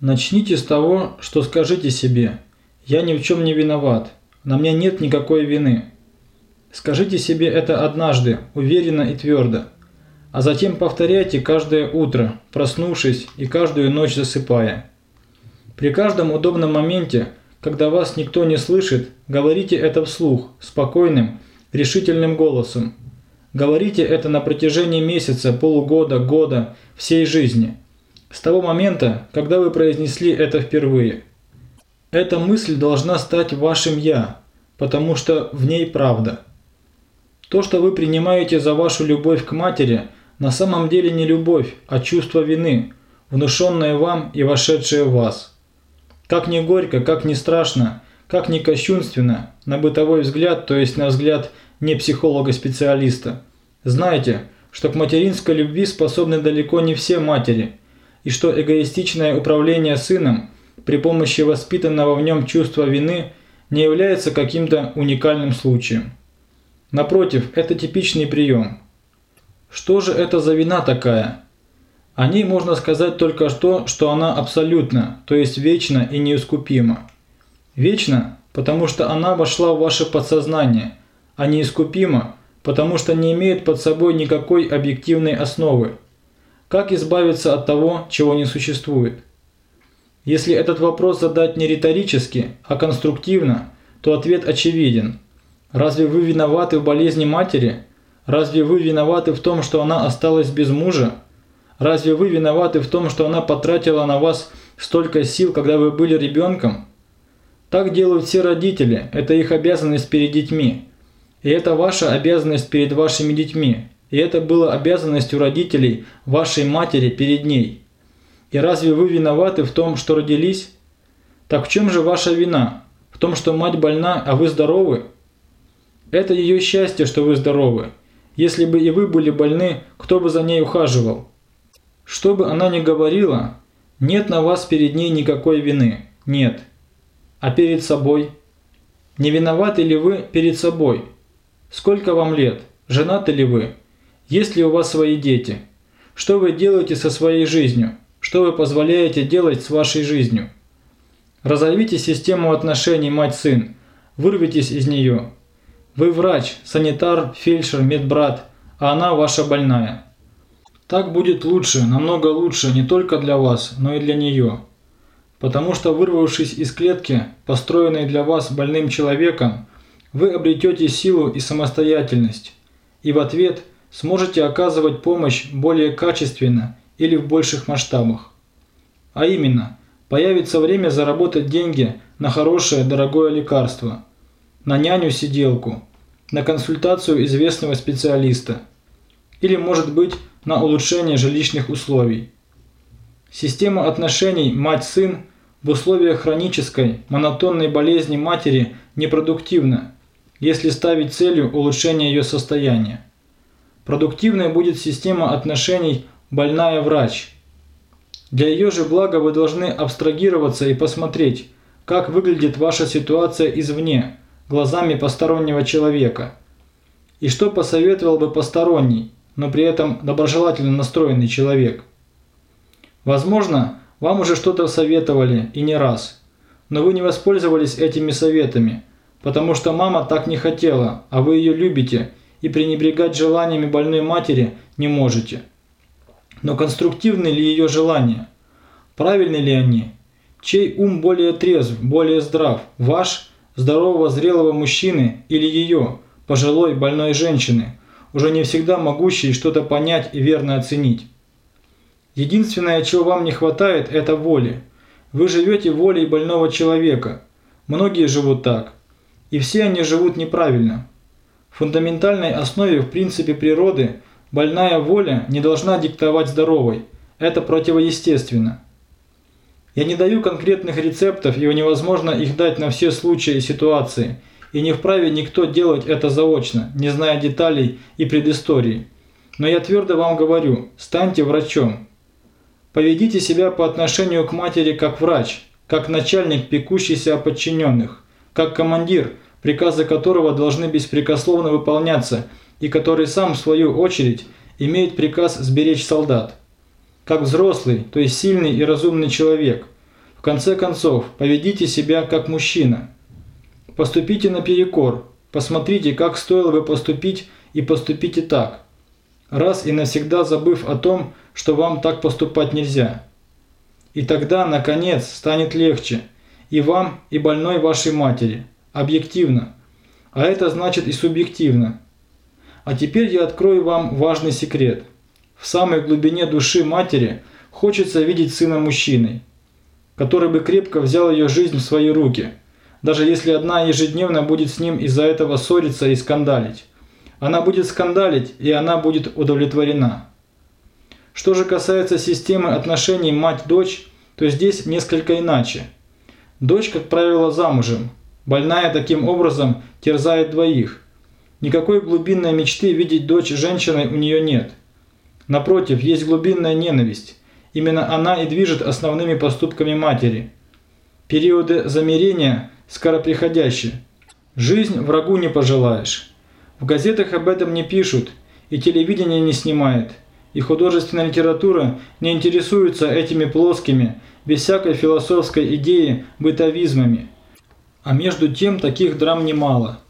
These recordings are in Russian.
Начните с того, что скажите себе «Я ни в чем не виноват, на мне нет никакой вины». Скажите себе это однажды, уверенно и твердо, а затем повторяйте каждое утро, проснувшись и каждую ночь засыпая. При каждом удобном моменте, когда вас никто не слышит, говорите это вслух, спокойным, решительным голосом. Говорите это на протяжении месяца, полугода, года, всей жизни – с того момента, когда вы произнесли это впервые. Эта мысль должна стать вашим «я», потому что в ней правда. То, что вы принимаете за вашу любовь к матери, на самом деле не любовь, а чувство вины, внушенное вам и вошедшее в вас. Как ни горько, как ни страшно, как ни кощунственно, на бытовой взгляд, то есть на взгляд не психолога-специалиста, знайте, что к материнской любви способны далеко не все матери – и что эгоистичное управление сыном при помощи воспитанного в нем чувства вины не является каким-то уникальным случаем. Напротив, это типичный прием. Что же это за вина такая? О ней можно сказать только то, что она абсолютна, то есть вечна и неискупима. Вечна, потому что она вошла в ваше подсознание, а неискупима, потому что не имеет под собой никакой объективной основы. Как избавиться от того, чего не существует? Если этот вопрос задать не риторически, а конструктивно, то ответ очевиден. Разве вы виноваты в болезни матери? Разве вы виноваты в том, что она осталась без мужа? Разве вы виноваты в том, что она потратила на вас столько сил, когда вы были ребенком? Так делают все родители, это их обязанность перед детьми. И это ваша обязанность перед вашими детьми. И это было обязанностью родителей, вашей матери перед ней. И разве вы виноваты в том, что родились? Так в чем же ваша вина? В том, что мать больна, а вы здоровы? Это ее счастье, что вы здоровы. Если бы и вы были больны, кто бы за ней ухаживал? Что бы она ни говорила, нет на вас перед ней никакой вины. Нет. А перед собой? Не виноваты ли вы перед собой? Сколько вам лет? Женаты ли вы? Есть ли у вас свои дети? Что вы делаете со своей жизнью? Что вы позволяете делать с вашей жизнью? Разорвите систему отношений мать-сын. Вырвитесь из нее. Вы врач, санитар, фельдшер, медбрат, а она ваша больная. Так будет лучше, намного лучше не только для вас, но и для нее. Потому что вырвавшись из клетки, построенной для вас больным человеком, вы обретете силу и самостоятельность. И в ответ – сможете оказывать помощь более качественно или в больших масштабах. А именно, появится время заработать деньги на хорошее дорогое лекарство, на няню-сиделку, на консультацию известного специалиста или, может быть, на улучшение жилищных условий. Система отношений мать-сын в условиях хронической, монотонной болезни матери непродуктивна, если ставить целью улучшение ее состояния. Продуктивной будет система отношений больная-врач. Для ее же блага вы должны абстрагироваться и посмотреть, как выглядит ваша ситуация извне, глазами постороннего человека. И что посоветовал бы посторонний, но при этом доброжелательно настроенный человек. Возможно, вам уже что-то советовали и не раз, но вы не воспользовались этими советами, потому что мама так не хотела, а вы ее любите – и пренебрегать желаниями больной матери не можете. Но конструктивны ли ее желания? Правильны ли они? Чей ум более трезв, более здрав? Ваш, здорового зрелого мужчины или ее, пожилой больной женщины, уже не всегда могущей что-то понять и верно оценить? Единственное, чего вам не хватает, это воли. Вы живете волей больного человека. Многие живут так. И все они живут неправильно. Фундаментальной основе в принципе природы больная воля не должна диктовать здоровой. Это противоестественно. Я не даю конкретных рецептов, и невозможно их дать на все случаи и ситуации, и не вправе никто делать это заочно, не зная деталей и предыстории. Но я твердо вам говорю, станьте врачом. Поведите себя по отношению к матери как врач, как начальник, пекущийся о подчиненных, как командир – приказы которого должны беспрекословно выполняться и который сам, в свою очередь, имеет приказ сберечь солдат. Как взрослый, то есть сильный и разумный человек, В конце концов, поведите себя как мужчина. Поступите наперекор, посмотрите, как стоило бы поступить, и поступите так. Раз и навсегда забыв о том, что вам так поступать нельзя. И тогда, наконец, станет легче и вам, и больной вашей матери, объективно, а это значит и субъективно. А теперь я открою вам важный секрет. В самой глубине души матери хочется видеть сына мужчиной, который бы крепко взял ее жизнь в свои руки, даже если одна ежедневно будет с ним из-за этого ссориться и скандалить. Она будет скандалить, и она будет удовлетворена. Что же касается системы отношений мать-дочь, то здесь несколько иначе. Дочь, как правило, замужем. Больная таким образом терзает двоих. Никакой глубинной мечты видеть дочь женщиной у нее нет. Напротив, есть глубинная ненависть. Именно она и движет основными поступками матери. Периоды замирения скороприходящие. Жизнь врагу не пожелаешь. В газетах об этом не пишут, и телевидение не снимает, и художественная литература не интересуется этими плоскими, без всякой философской идеи, бытовизмами. А между тем таких драм немало.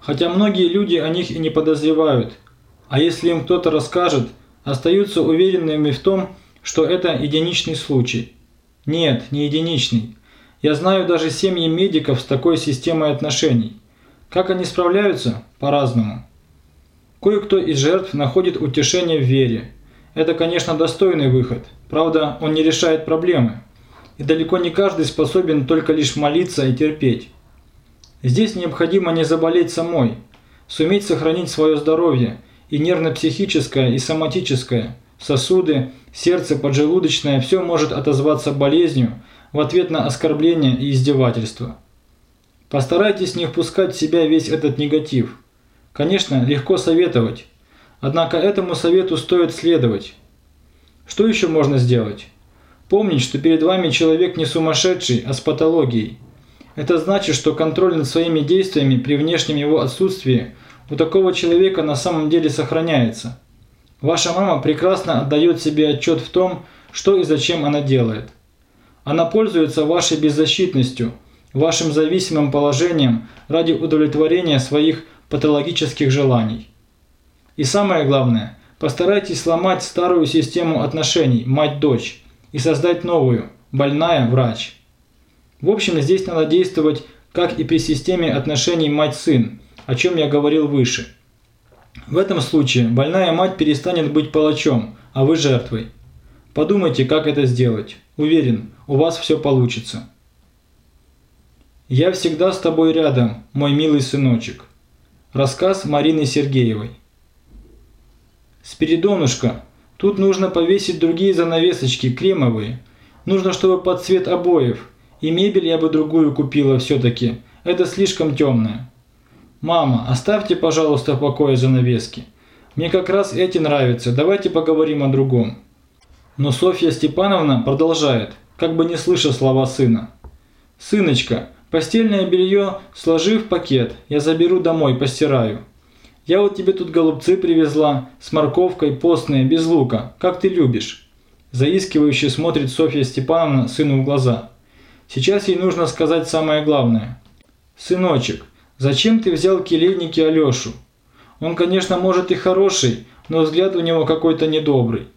Хотя многие люди о них и не подозревают, а если им кто-то расскажет, остаются уверенными в том, что это единичный случай. Нет, не единичный. Я знаю даже семьи медиков с такой системой отношений. Как они справляются? По-разному. Кое-кто из жертв находит утешение в вере. Это, конечно, достойный выход. Правда, он не решает проблемы. И далеко не каждый способен только лишь молиться и терпеть. Здесь необходимо не заболеть самой, суметь сохранить свое здоровье, и нервно-психическое, и соматическое, сосуды, сердце, поджелудочное – все может отозваться болезнью в ответ на оскорбление и издевательство. Постарайтесь не впускать в себя весь этот негатив. Конечно, легко советовать, однако этому совету стоит следовать. Что еще можно сделать? Помнить, что перед вами человек не сумасшедший, а с патологией. Это значит, что контроль над своими действиями при внешнем его отсутствии у такого человека на самом деле сохраняется. Ваша мама прекрасно отдает себе отчет в том, что и зачем она делает. Она пользуется вашей беззащитностью, вашим зависимым положением ради удовлетворения своих патологических желаний. И самое главное, постарайтесь сломать старую систему отношений мать-дочь, и создать новую «больная-врач». В общем, здесь надо действовать, как и при системе отношений мать-сын, о чем я говорил выше. В этом случае больная мать перестанет быть палачом, а вы жертвой. Подумайте, как это сделать. Уверен, у вас все получится. Я всегда с тобой рядом, мой милый сыночек. Рассказ Марины Сергеевой. Спиридонушка, Тут нужно повесить другие занавесочки, кремовые. Нужно, чтобы под цвет обоев. И мебель я бы другую купила все-таки. Это слишком темная. Мама, оставьте, пожалуйста, в покое занавески. Мне как раз эти нравятся. Давайте поговорим о другом. Но Софья Степановна продолжает, как бы не слыша слова сына. «Сыночка, постельное белье сложи в пакет, я заберу домой, постираю. Я вот тебе тут голубцы привезла, с морковкой, постные, без лука, как ты любишь». Заискивающе смотрит Софья Степановна сыну в глаза. Сейчас ей нужно сказать самое главное. «Сыночек, зачем ты взял келейники Алешу? Он, конечно, может и хороший, но взгляд у него какой-то недобрый.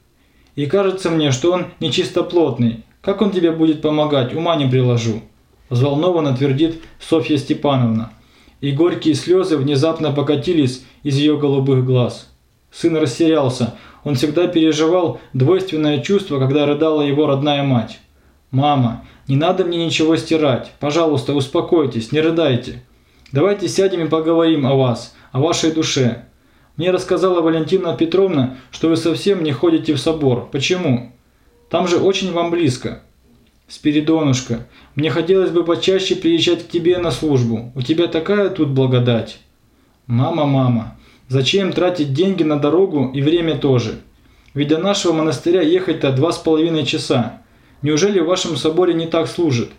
И кажется мне, что он нечистоплотный. Как он тебе будет помогать, ума не приложу». Взволнованно твердит Софья Степановна и горькие слезы внезапно покатились из ее голубых глаз. Сын растерялся. Он всегда переживал двойственное чувство, когда рыдала его родная мать. «Мама, не надо мне ничего стирать. Пожалуйста, успокойтесь, не рыдайте. Давайте сядем и поговорим о вас, о вашей душе. Мне рассказала Валентина Петровна, что вы совсем не ходите в собор. Почему? Там же очень вам близко. Спиридонушка, мне хотелось бы почаще приезжать к тебе на службу. У тебя такая тут благодать. Мама, мама, зачем тратить деньги на дорогу и время тоже? Ведь до нашего монастыря ехать-то два с половиной часа. Неужели в вашем соборе не так служит?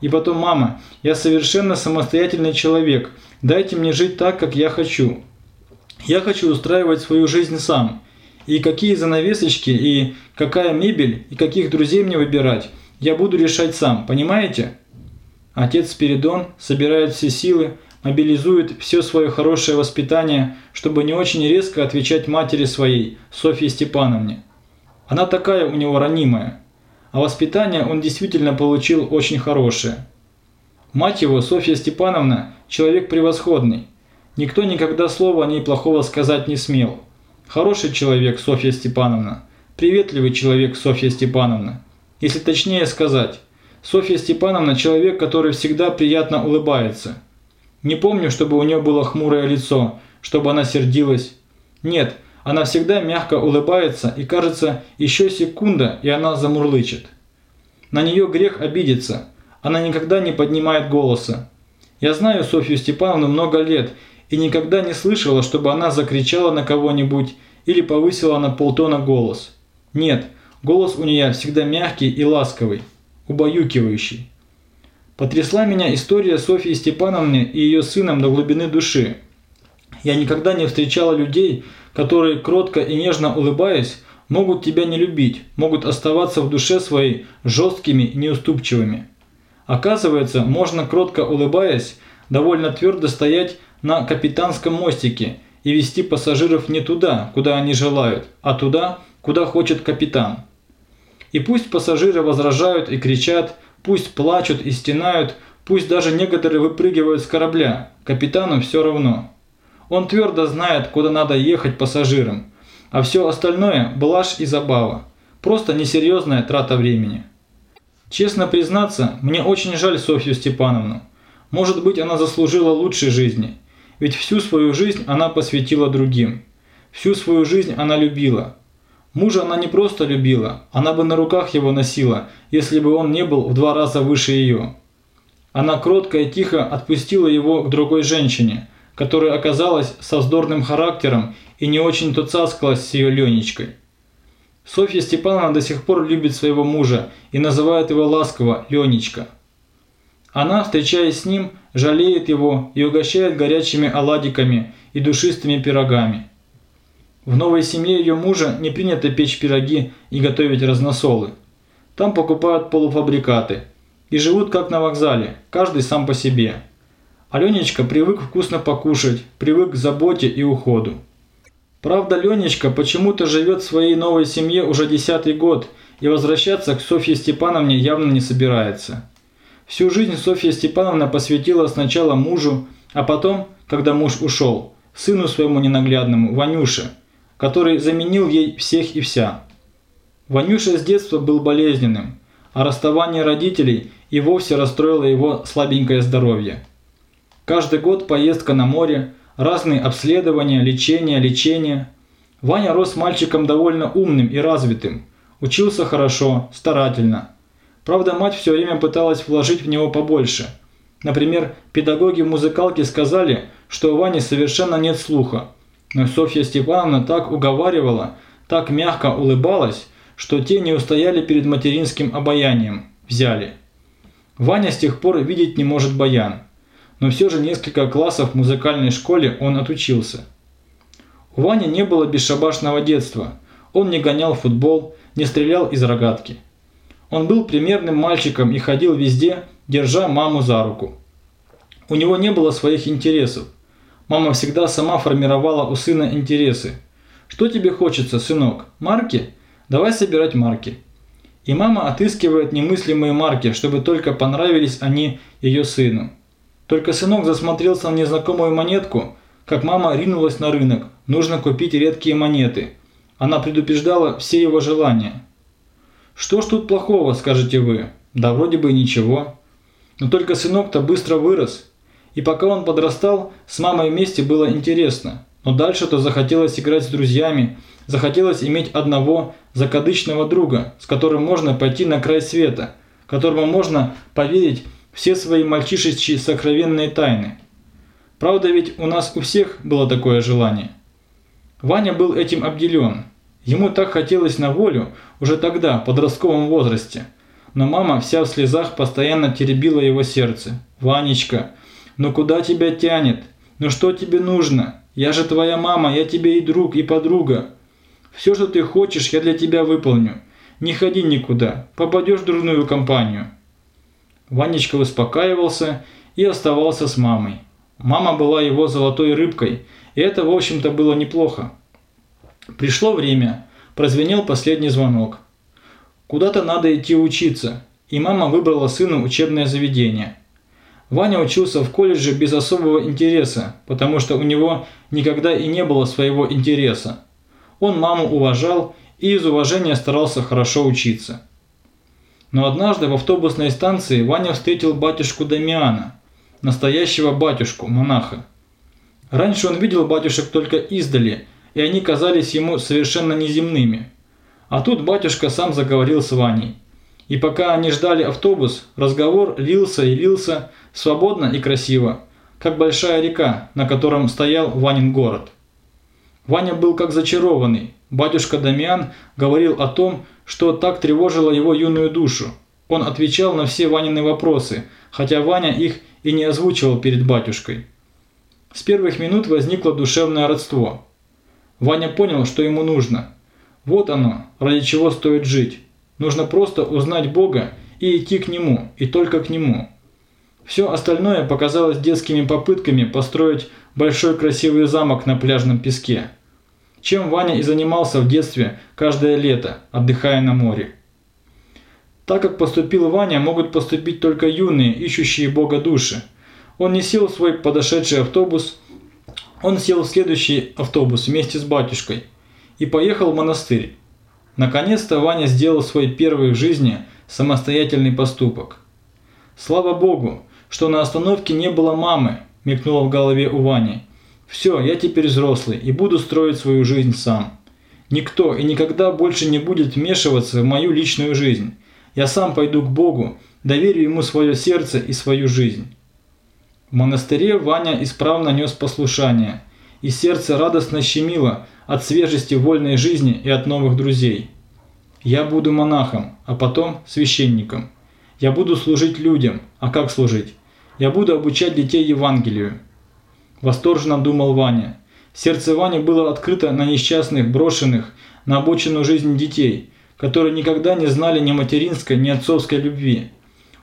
И потом, мама, я совершенно самостоятельный человек. Дайте мне жить так, как я хочу. Я хочу устраивать свою жизнь сам. И какие занавесочки, и какая мебель, и каких друзей мне выбирать – Я буду решать сам, понимаете? Отец Спиридон собирает все силы, мобилизует все свое хорошее воспитание, чтобы не очень резко отвечать матери своей, Софье Степановне. Она такая у него ранимая. А воспитание он действительно получил очень хорошее. Мать его, Софья Степановна, человек превосходный. Никто никогда слова о ней плохого сказать не смел. Хороший человек, Софья Степановна. Приветливый человек, Софья Степановна. Если точнее сказать, Софья Степановна – человек, который всегда приятно улыбается. Не помню, чтобы у нее было хмурое лицо, чтобы она сердилась. Нет, она всегда мягко улыбается и кажется, еще секунда, и она замурлычет. На нее грех обидеться – она никогда не поднимает голоса. Я знаю Софью Степановну много лет и никогда не слышала, чтобы она закричала на кого-нибудь или повысила на полтона голос. Нет, голос у нее всегда мягкий и ласковый, убаюкивающий. Потрясла меня история Софьи Степановны и ее сыном до глубины души. Я никогда не встречала людей, которые, кротко и нежно улыбаясь, могут тебя не любить, могут оставаться в душе своей жесткими и неуступчивыми. Оказывается, можно, кротко улыбаясь, довольно твердо стоять на капитанском мостике и вести пассажиров не туда, куда они желают, а туда, куда хочет капитан. И пусть пассажиры возражают и кричат, пусть плачут и стенают, пусть даже некоторые выпрыгивают с корабля, капитану все равно. Он твердо знает, куда надо ехать пассажирам, а все остальное – блажь и забава. Просто несерьезная трата времени. Честно признаться, мне очень жаль Софью Степановну. Может быть, она заслужила лучшей жизни. Ведь всю свою жизнь она посвятила другим. Всю свою жизнь она любила. Мужа она не просто любила, она бы на руках его носила, если бы он не был в два раза выше ее. Она кротко и тихо отпустила его к другой женщине, которая оказалась со вздорным характером и не очень-то цаскалась с ее Ленечкой. Софья Степановна до сих пор любит своего мужа и называет его ласково «Ленечка». Она, встречаясь с ним, жалеет его и угощает горячими оладиками и душистыми пирогами. В новой семье ее мужа не принято печь пироги и готовить разносолы. Там покупают полуфабрикаты и живут как на вокзале, каждый сам по себе. Аленечка привык вкусно покушать, привык к заботе и уходу. Правда, Ленечка почему-то живет в своей новой семье уже десятый год и возвращаться к Софье Степановне явно не собирается. Всю жизнь Софья Степановна посвятила сначала мужу, а потом, когда муж ушел, сыну своему ненаглядному, Ванюше, который заменил ей всех и вся. Ванюша с детства был болезненным, а расставание родителей и вовсе расстроило его слабенькое здоровье. Каждый год поездка на море – разные обследования, лечение, лечение. Ваня рос мальчиком довольно умным и развитым. Учился хорошо, старательно. Правда, мать все время пыталась вложить в него побольше. Например, педагоги в музыкалке сказали, что у Вани совершенно нет слуха. Но Софья Степановна так уговаривала, так мягко улыбалась, что те не устояли перед материнским обаянием. Взяли. Ваня с тех пор видеть не может баян но все же несколько классов в музыкальной школе он отучился. У Вани не было бесшабашного детства. Он не гонял футбол, не стрелял из рогатки. Он был примерным мальчиком и ходил везде, держа маму за руку. У него не было своих интересов. Мама всегда сама формировала у сына интересы. «Что тебе хочется, сынок? Марки? Давай собирать марки». И мама отыскивает немыслимые марки, чтобы только понравились они ее сыну. Только сынок засмотрелся на незнакомую монетку, как мама ринулась на рынок. Нужно купить редкие монеты. Она предупреждала все его желания. Что ж тут плохого, скажете вы? Да вроде бы ничего. Но только сынок-то быстро вырос. И пока он подрастал, с мамой вместе было интересно. Но дальше-то захотелось играть с друзьями, захотелось иметь одного закадычного друга, с которым можно пойти на край света, которому можно поверить все свои мальчишечьи сокровенные тайны. Правда ведь у нас у всех было такое желание. Ваня был этим обделен. Ему так хотелось на волю уже тогда, в подростковом возрасте. Но мама вся в слезах постоянно теребила его сердце. «Ванечка, ну куда тебя тянет? Ну что тебе нужно? Я же твоя мама, я тебе и друг, и подруга. Все, что ты хочешь, я для тебя выполню. не ходи никуда, попадешь в дурную компанию. Ванечка успокаивался и оставался с мамой. Мама была его золотой рыбкой, и это, в общем-то, было неплохо. Пришло время, прозвенел последний звонок. Куда-то надо идти учиться, и мама выбрала сыну учебное заведение. Ваня учился в колледже без особого интереса, потому что у него никогда и не было своего интереса. Он маму уважал и из уважения старался хорошо учиться. Но однажды в автобусной станции Ваня встретил батюшку Дамиана, настоящего батюшку, монаха. Раньше он видел батюшек только издали, и они казались ему совершенно неземными. А тут батюшка сам заговорил с Ваней. И пока они ждали автобус, разговор лился и лился, свободно и красиво, как большая река, на котором стоял Ванин город. Ваня был как зачарованный. Батюшка Дамиан говорил о том, что так тревожило его юную душу. Он отвечал на все Ванины вопросы, хотя Ваня их и не озвучивал перед батюшкой. С первых минут возникло душевное родство. Ваня понял, что ему нужно. Вот оно, ради чего стоит жить. Нужно просто узнать Бога и идти к Нему, и только к Нему. Все остальное показалось детскими попытками построить большой красивый замок на пляжном песке. Чем Ваня и занимался в детстве каждое лето, отдыхая на море. Так как поступил Ваня, могут поступить только юные, ищущие Бога души. Он не сел в свой подошедший автобус, он сел в следующий автобус вместе с батюшкой и поехал в монастырь. Наконец-то Ваня сделал свой первый в жизни самостоятельный поступок. Слава Богу, что на остановке не было мамы, мелькнуло в голове у Вани. Все, я теперь взрослый и буду строить свою жизнь сам. Никто и никогда больше не будет вмешиваться в мою личную жизнь. Я сам пойду к Богу, доверю Ему свое сердце и свою жизнь. В монастыре Ваня исправно нес послушание, и сердце радостно щемило от свежести вольной жизни и от новых друзей. Я буду монахом, а потом священником. Я буду служить людям, а как служить? Я буду обучать детей Евангелию. Восторженно думал Ваня. Сердце Вани было открыто на несчастных, брошенных, на обочину жизни детей, которые никогда не знали ни материнской, ни отцовской любви.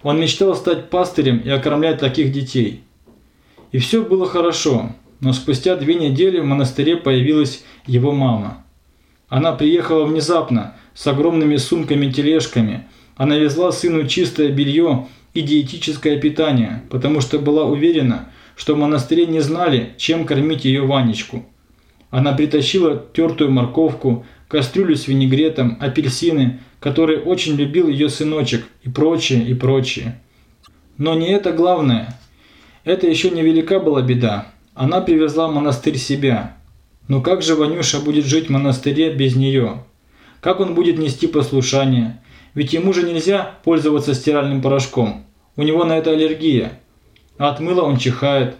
Он мечтал стать пастырем и окормлять таких детей. И все было хорошо, но спустя две недели в монастыре появилась его мама. Она приехала внезапно, с огромными сумками-тележками. Она везла сыну чистое белье и диетическое питание, потому что была уверена, что в монастыре не знали, чем кормить ее Ванечку. Она притащила тертую морковку, кастрюлю с винегретом, апельсины, которые очень любил ее сыночек и прочее, и прочее. Но не это главное. Это еще не велика была беда. Она привезла монастырь себя. Но как же Ванюша будет жить в монастыре без нее? Как он будет нести послушание? Ведь ему же нельзя пользоваться стиральным порошком. У него на это аллергия. А от мыла он чихает.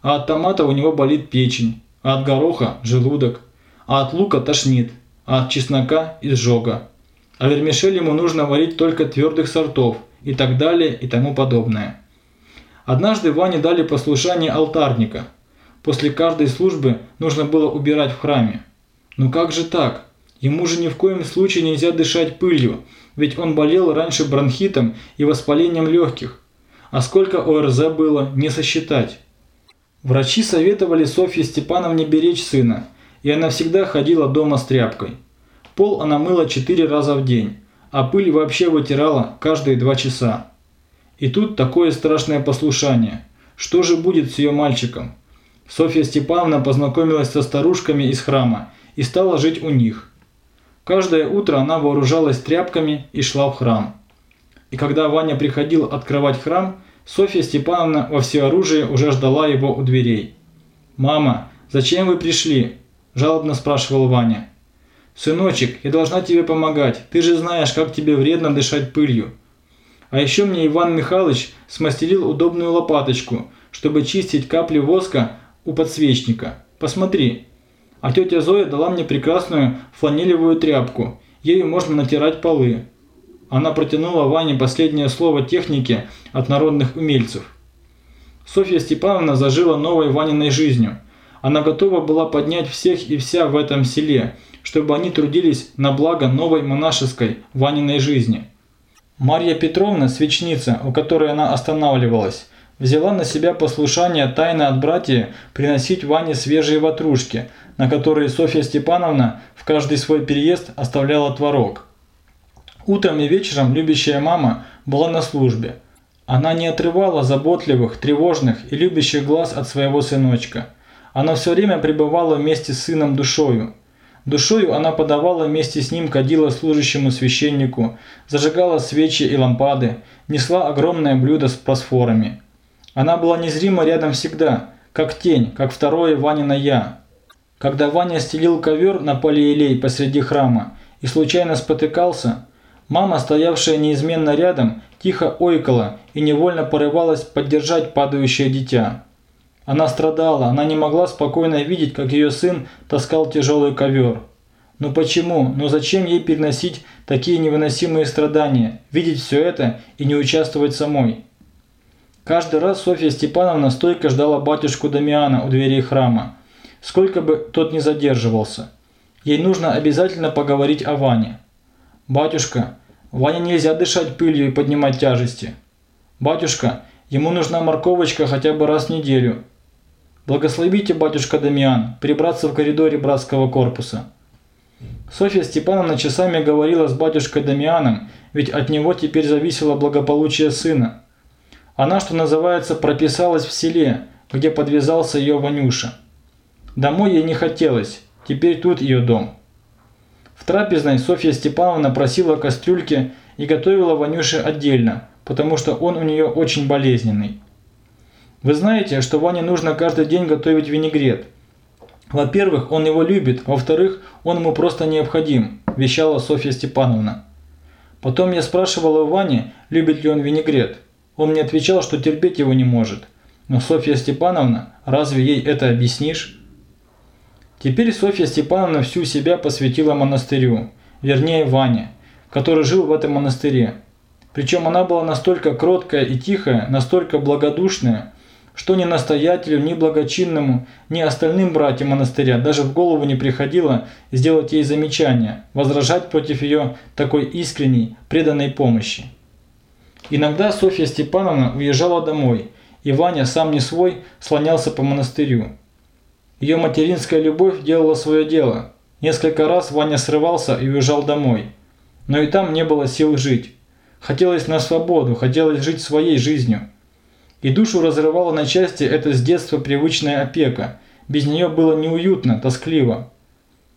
А от томата у него болит печень. А от гороха – желудок. А от лука тошнит. А от чеснока – изжога. А вермишель ему нужно варить только твердых сортов и так далее и тому подобное. Однажды Ване дали послушание алтарника. После каждой службы нужно было убирать в храме. Ну как же так? Ему же ни в коем случае нельзя дышать пылью, ведь он болел раньше бронхитом и воспалением легких. А сколько ОРЗ было, не сосчитать. Врачи советовали Софье Степановне беречь сына, и она всегда ходила дома с тряпкой. Пол она мыла четыре раза в день, а пыль вообще вытирала каждые два часа. И тут такое страшное послушание. Что же будет с ее мальчиком? Софья Степановна познакомилась со старушками из храма и стала жить у них. Каждое утро она вооружалась тряпками и шла в храм. И когда Ваня приходил открывать храм, Софья Степановна во всеоружии уже ждала его у дверей. «Мама, зачем вы пришли?» – жалобно спрашивал Ваня. «Сыночек, я должна тебе помогать. Ты же знаешь, как тебе вредно дышать пылью. А еще мне Иван Михайлович смастерил удобную лопаточку, чтобы чистить капли воска у подсвечника. Посмотри. А тетя Зоя дала мне прекрасную фланелевую тряпку. Ею можно натирать полы. Она протянула Ване последнее слово техники от народных умельцев. Софья Степановна зажила новой Ваниной жизнью. Она готова была поднять всех и вся в этом селе, чтобы они трудились на благо новой монашеской Ваниной жизни. Марья Петровна, свечница, у которой она останавливалась, взяла на себя послушание тайно от братья приносить Ване свежие ватрушки, на которые Софья Степановна в каждый свой переезд оставляла творог. Утром и вечером любящая мама была на службе. Она не отрывала заботливых, тревожных и любящих глаз от своего сыночка. Она все время пребывала вместе с сыном душою. Душою она подавала вместе с ним кадила служащему священнику, зажигала свечи и лампады, несла огромное блюдо с просфорами. Она была незрима рядом всегда, как тень, как второе Ванина «я». Когда Ваня стелил ковер на полиэлей посреди храма и случайно спотыкался, мама, стоявшая неизменно рядом, тихо ойкала и невольно порывалась поддержать падающее дитя. Она страдала, она не могла спокойно видеть, как ее сын таскал тяжелый ковер. Но почему, но зачем ей переносить такие невыносимые страдания, видеть все это и не участвовать самой? Каждый раз Софья Степановна стойко ждала батюшку Дамиана у дверей храма, сколько бы тот ни задерживался. Ей нужно обязательно поговорить о Ване. «Батюшка, Ване нельзя дышать пылью и поднимать тяжести. Батюшка, ему нужна морковочка хотя бы раз в неделю. Благословите, батюшка Дамиан, прибраться в коридоре братского корпуса. Софья Степановна часами говорила с батюшкой Дамианом, ведь от него теперь зависело благополучие сына. Она, что называется, прописалась в селе, где подвязался ее Ванюша. Домой ей не хотелось, теперь тут ее дом. В трапезной Софья Степановна просила кастрюльки и готовила Ванюше отдельно, потому что он у нее очень болезненный. Вы знаете, что Ване нужно каждый день готовить винегрет. Во-первых, он его любит, во-вторых, он ему просто необходим, вещала Софья Степановна. Потом я спрашивала у Вани, любит ли он винегрет. Он мне отвечал, что терпеть его не может. Но Софья Степановна, разве ей это объяснишь? Теперь Софья Степановна всю себя посвятила монастырю, вернее Ване, который жил в этом монастыре. Причем она была настолько кроткая и тихая, настолько благодушная, что ни настоятелю, ни благочинному, ни остальным братьям монастыря даже в голову не приходило сделать ей замечание, возражать против ее такой искренней, преданной помощи. Иногда Софья Степановна уезжала домой, и Ваня, сам не свой, слонялся по монастырю. Ее материнская любовь делала свое дело. Несколько раз Ваня срывался и уезжал домой. Но и там не было сил жить. Хотелось на свободу, хотелось жить своей жизнью. И душу разрывала на части эта с детства привычная опека. Без нее было неуютно, тоскливо.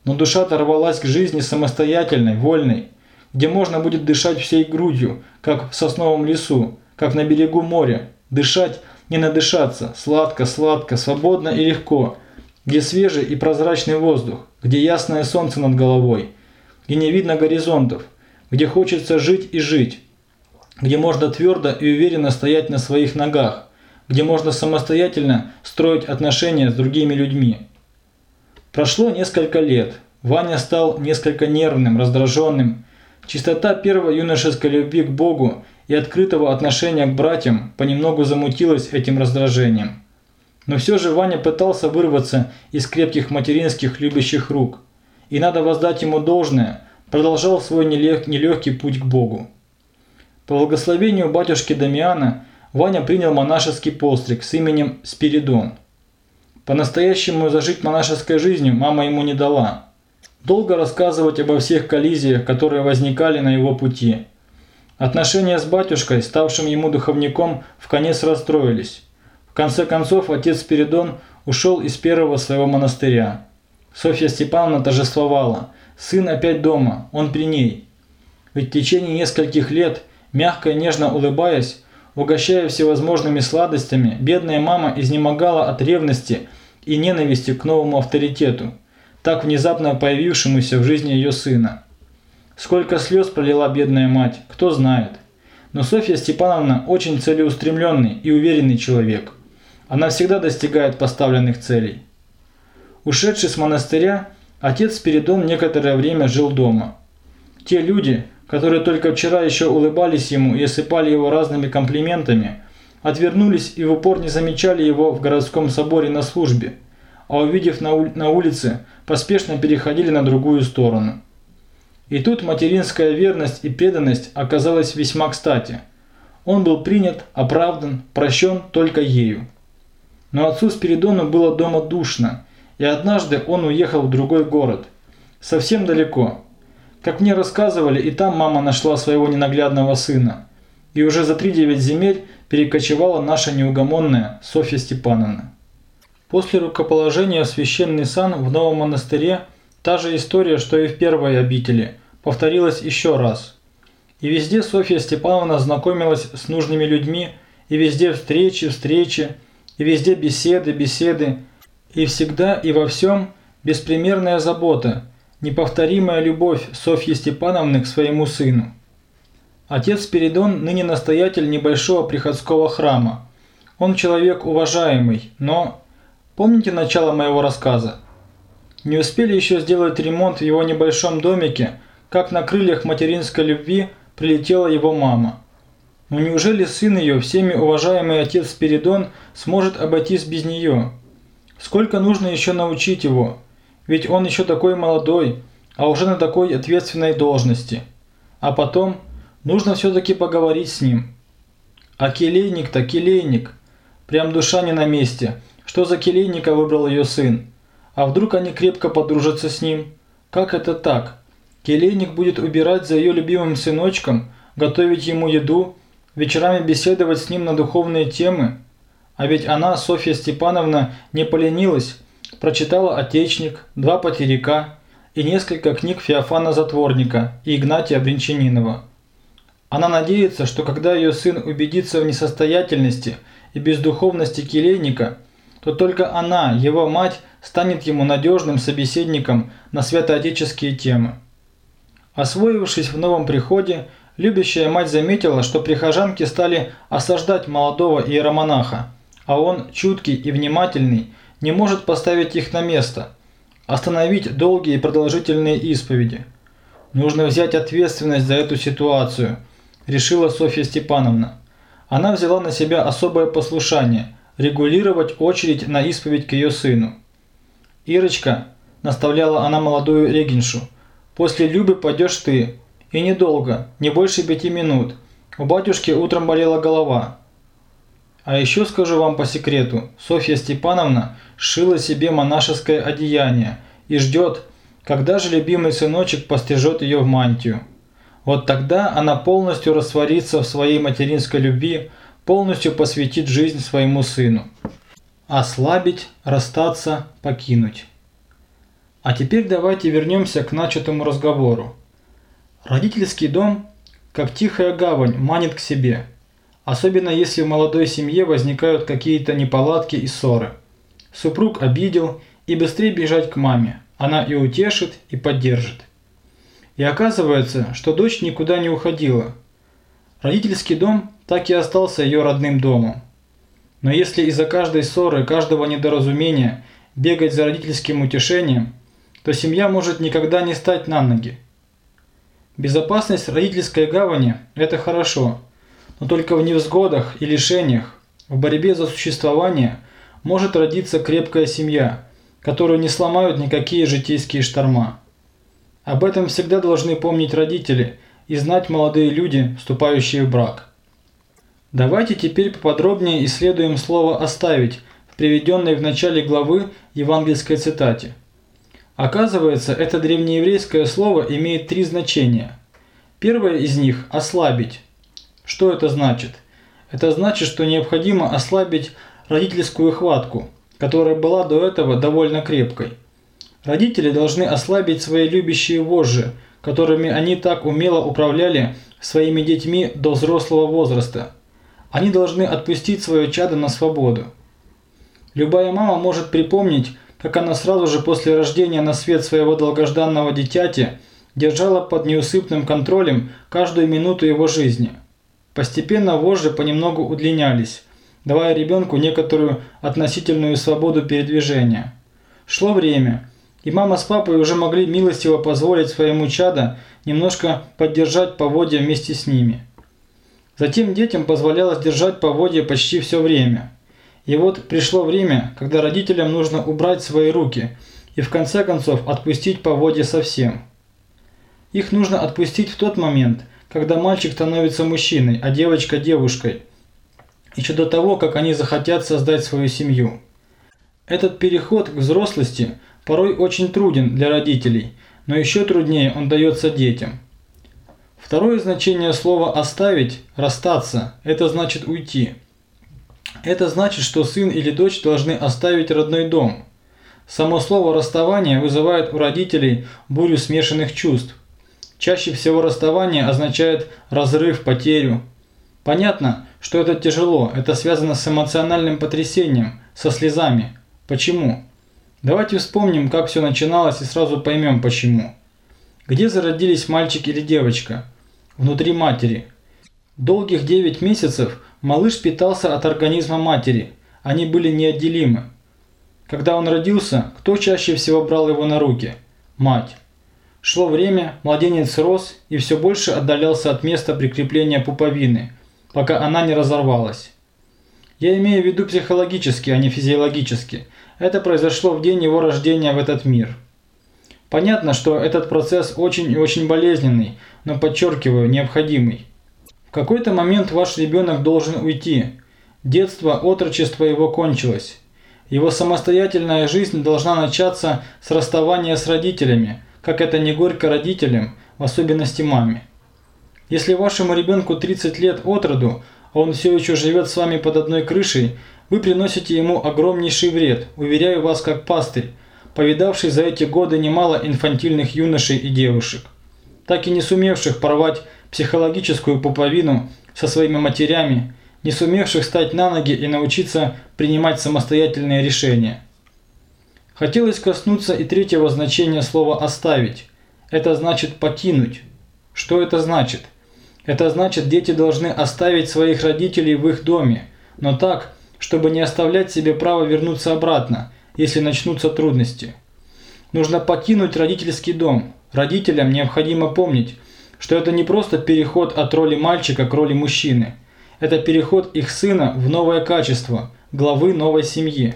Но душа оторвалась к жизни самостоятельной, вольной, где можно будет дышать всей грудью, как в сосновом лесу, как на берегу моря. Дышать, не надышаться, сладко, сладко, свободно и легко, где свежий и прозрачный воздух, где ясное солнце над головой, где не видно горизонтов, где хочется жить и жить где можно твердо и уверенно стоять на своих ногах, где можно самостоятельно строить отношения с другими людьми. Прошло несколько лет. Ваня стал несколько нервным, раздраженным. Чистота первой юношеской любви к Богу и открытого отношения к братьям понемногу замутилась этим раздражением. Но все же Ваня пытался вырваться из крепких материнских любящих рук. И надо воздать ему должное, продолжал свой нелегкий путь к Богу. По благословению батюшки Дамиана Ваня принял монашеский постриг с именем Спиридон. По-настоящему зажить монашеской жизнью мама ему не дала. Долго рассказывать обо всех коллизиях, которые возникали на его пути. Отношения с батюшкой, ставшим ему духовником, в конец расстроились. В конце концов, отец Спиридон ушел из первого своего монастыря. Софья Степановна торжествовала. Сын опять дома, он при ней. Ведь в течение нескольких лет Мягко и нежно улыбаясь, угощая всевозможными сладостями, бедная мама изнемогала от ревности и ненависти к новому авторитету, так внезапно появившемуся в жизни ее сына. Сколько слез пролила бедная мать, кто знает. Но Софья Степановна очень целеустремленный и уверенный человек. Она всегда достигает поставленных целей. Ушедший с монастыря, отец Спиридон некоторое время жил дома. Те люди, которые только вчера еще улыбались ему и осыпали его разными комплиментами, отвернулись и в упор не замечали его в городском соборе на службе, а увидев на, ули на улице, поспешно переходили на другую сторону. И тут материнская верность и преданность оказалась весьма кстати. Он был принят, оправдан, прощен только ею. Но отцу Спиридону было дома душно, и однажды он уехал в другой город. Совсем далеко. Как мне рассказывали, и там мама нашла своего ненаглядного сына. И уже за три-девять земель перекочевала наша неугомонная Софья Степановна. После рукоположения священный сан в новом монастыре та же история, что и в первой обители – повторилось еще раз. И везде Софья Степановна знакомилась с нужными людьми, и везде встречи, встречи, и везде беседы, беседы, и всегда и во всем беспримерная забота, неповторимая любовь Софьи Степановны к своему сыну. Отец Спиридон ныне настоятель небольшого приходского храма. Он человек уважаемый, но... Помните начало моего рассказа? Не успели еще сделать ремонт в его небольшом домике – как на крыльях материнской любви прилетела его мама. Но неужели сын ее, всеми уважаемый отец Спиридон, сможет обойтись без нее? Сколько нужно еще научить его? Ведь он еще такой молодой, а уже на такой ответственной должности. А потом, нужно все-таки поговорить с ним. А келейник-то келейник. Прям душа не на месте. Что за келейника выбрал ее сын? А вдруг они крепко подружатся с ним? Как это так? Келейник будет убирать за ее любимым сыночком, готовить ему еду, вечерами беседовать с ним на духовные темы. А ведь она, Софья Степановна, не поленилась, прочитала «Отечник», «Два потеряка» и несколько книг Феофана Затворника и Игнатия Бринчанинова. Она надеется, что когда ее сын убедится в несостоятельности и бездуховности келейника, то только она, его мать, станет ему надежным собеседником на святоотеческие темы. Освоившись в новом приходе, любящая мать заметила, что прихожанки стали осаждать молодого иеромонаха, а он, чуткий и внимательный, не может поставить их на место, остановить долгие и продолжительные исповеди. Нужно взять ответственность за эту ситуацию, решила Софья Степановна. Она взяла на себя особое послушание – регулировать очередь на исповедь к ее сыну. «Ирочка», – наставляла она молодую регеншу – После Любы пойдешь ты. И недолго, не больше пяти минут. У батюшки утром болела голова. А еще скажу вам по секрету, Софья Степановна шила себе монашеское одеяние и ждет, когда же любимый сыночек пострижет ее в мантию. Вот тогда она полностью растворится в своей материнской любви, полностью посвятит жизнь своему сыну. Ослабить, расстаться, покинуть. А теперь давайте вернемся к начатому разговору. Родительский дом, как тихая гавань, манит к себе. Особенно если в молодой семье возникают какие-то неполадки и ссоры. Супруг обидел, и быстрее бежать к маме. Она и утешит, и поддержит. И оказывается, что дочь никуда не уходила. Родительский дом так и остался ее родным домом. Но если из-за каждой ссоры, каждого недоразумения бегать за родительским утешением – то семья может никогда не стать на ноги. Безопасность родительской гавани – это хорошо, но только в невзгодах и лишениях, в борьбе за существование может родиться крепкая семья, которую не сломают никакие житейские шторма. Об этом всегда должны помнить родители и знать молодые люди, вступающие в брак. Давайте теперь поподробнее исследуем слово «оставить» в приведенной в начале главы евангельской цитате – Оказывается, это древнееврейское слово имеет три значения. Первое из них – ослабить. Что это значит? Это значит, что необходимо ослабить родительскую хватку, которая была до этого довольно крепкой. Родители должны ослабить свои любящие вожжи, которыми они так умело управляли своими детьми до взрослого возраста. Они должны отпустить свое чадо на свободу. Любая мама может припомнить, как она сразу же после рождения на свет своего долгожданного дитяти держала под неусыпным контролем каждую минуту его жизни. Постепенно вожжи понемногу удлинялись, давая ребенку некоторую относительную свободу передвижения. Шло время, и мама с папой уже могли милостиво позволить своему чадо немножко поддержать поводья вместе с ними. Затем детям позволялось держать поводья почти все время. И вот пришло время, когда родителям нужно убрать свои руки и в конце концов отпустить поводья совсем. Их нужно отпустить в тот момент, когда мальчик становится мужчиной, а девочка – девушкой. Еще до того, как они захотят создать свою семью. Этот переход к взрослости порой очень труден для родителей, но еще труднее он дается детям. Второе значение слова «оставить» – «расстаться» – это значит «уйти». Это значит, что сын или дочь должны оставить родной дом. Само слово «расставание» вызывает у родителей бурю смешанных чувств. Чаще всего расставание означает разрыв, потерю. Понятно, что это тяжело, это связано с эмоциональным потрясением, со слезами. Почему? Давайте вспомним, как все начиналось и сразу поймем почему. Где зародились мальчик или девочка? Внутри матери. Долгих 9 месяцев малыш питался от организма матери, они были неотделимы. Когда он родился, кто чаще всего брал его на руки? Мать. Шло время, младенец рос и все больше отдалялся от места прикрепления пуповины, пока она не разорвалась. Я имею в виду психологически, а не физиологически. Это произошло в день его рождения в этот мир. Понятно, что этот процесс очень и очень болезненный, но подчеркиваю, необходимый. В какой-то момент ваш ребенок должен уйти. Детство, отрочество его кончилось. Его самостоятельная жизнь должна начаться с расставания с родителями – как это не горько родителям, в особенности маме. Если вашему ребенку 30 лет от роду, а он все еще живет с вами под одной крышей, вы приносите ему огромнейший вред, уверяю вас как пастырь, повидавший за эти годы немало инфантильных юношей и девушек, так и не сумевших порвать психологическую пуповину со своими матерями, не сумевших стать на ноги и научиться принимать самостоятельные решения. Хотелось коснуться и третьего значения слова «оставить». Это значит «покинуть». Что это значит? Это значит, дети должны оставить своих родителей в их доме, но так, чтобы не оставлять себе право вернуться обратно, если начнутся трудности. Нужно покинуть родительский дом. Родителям необходимо помнить, что это не просто переход от роли мальчика к роли мужчины. Это переход их сына в новое качество, главы новой семьи.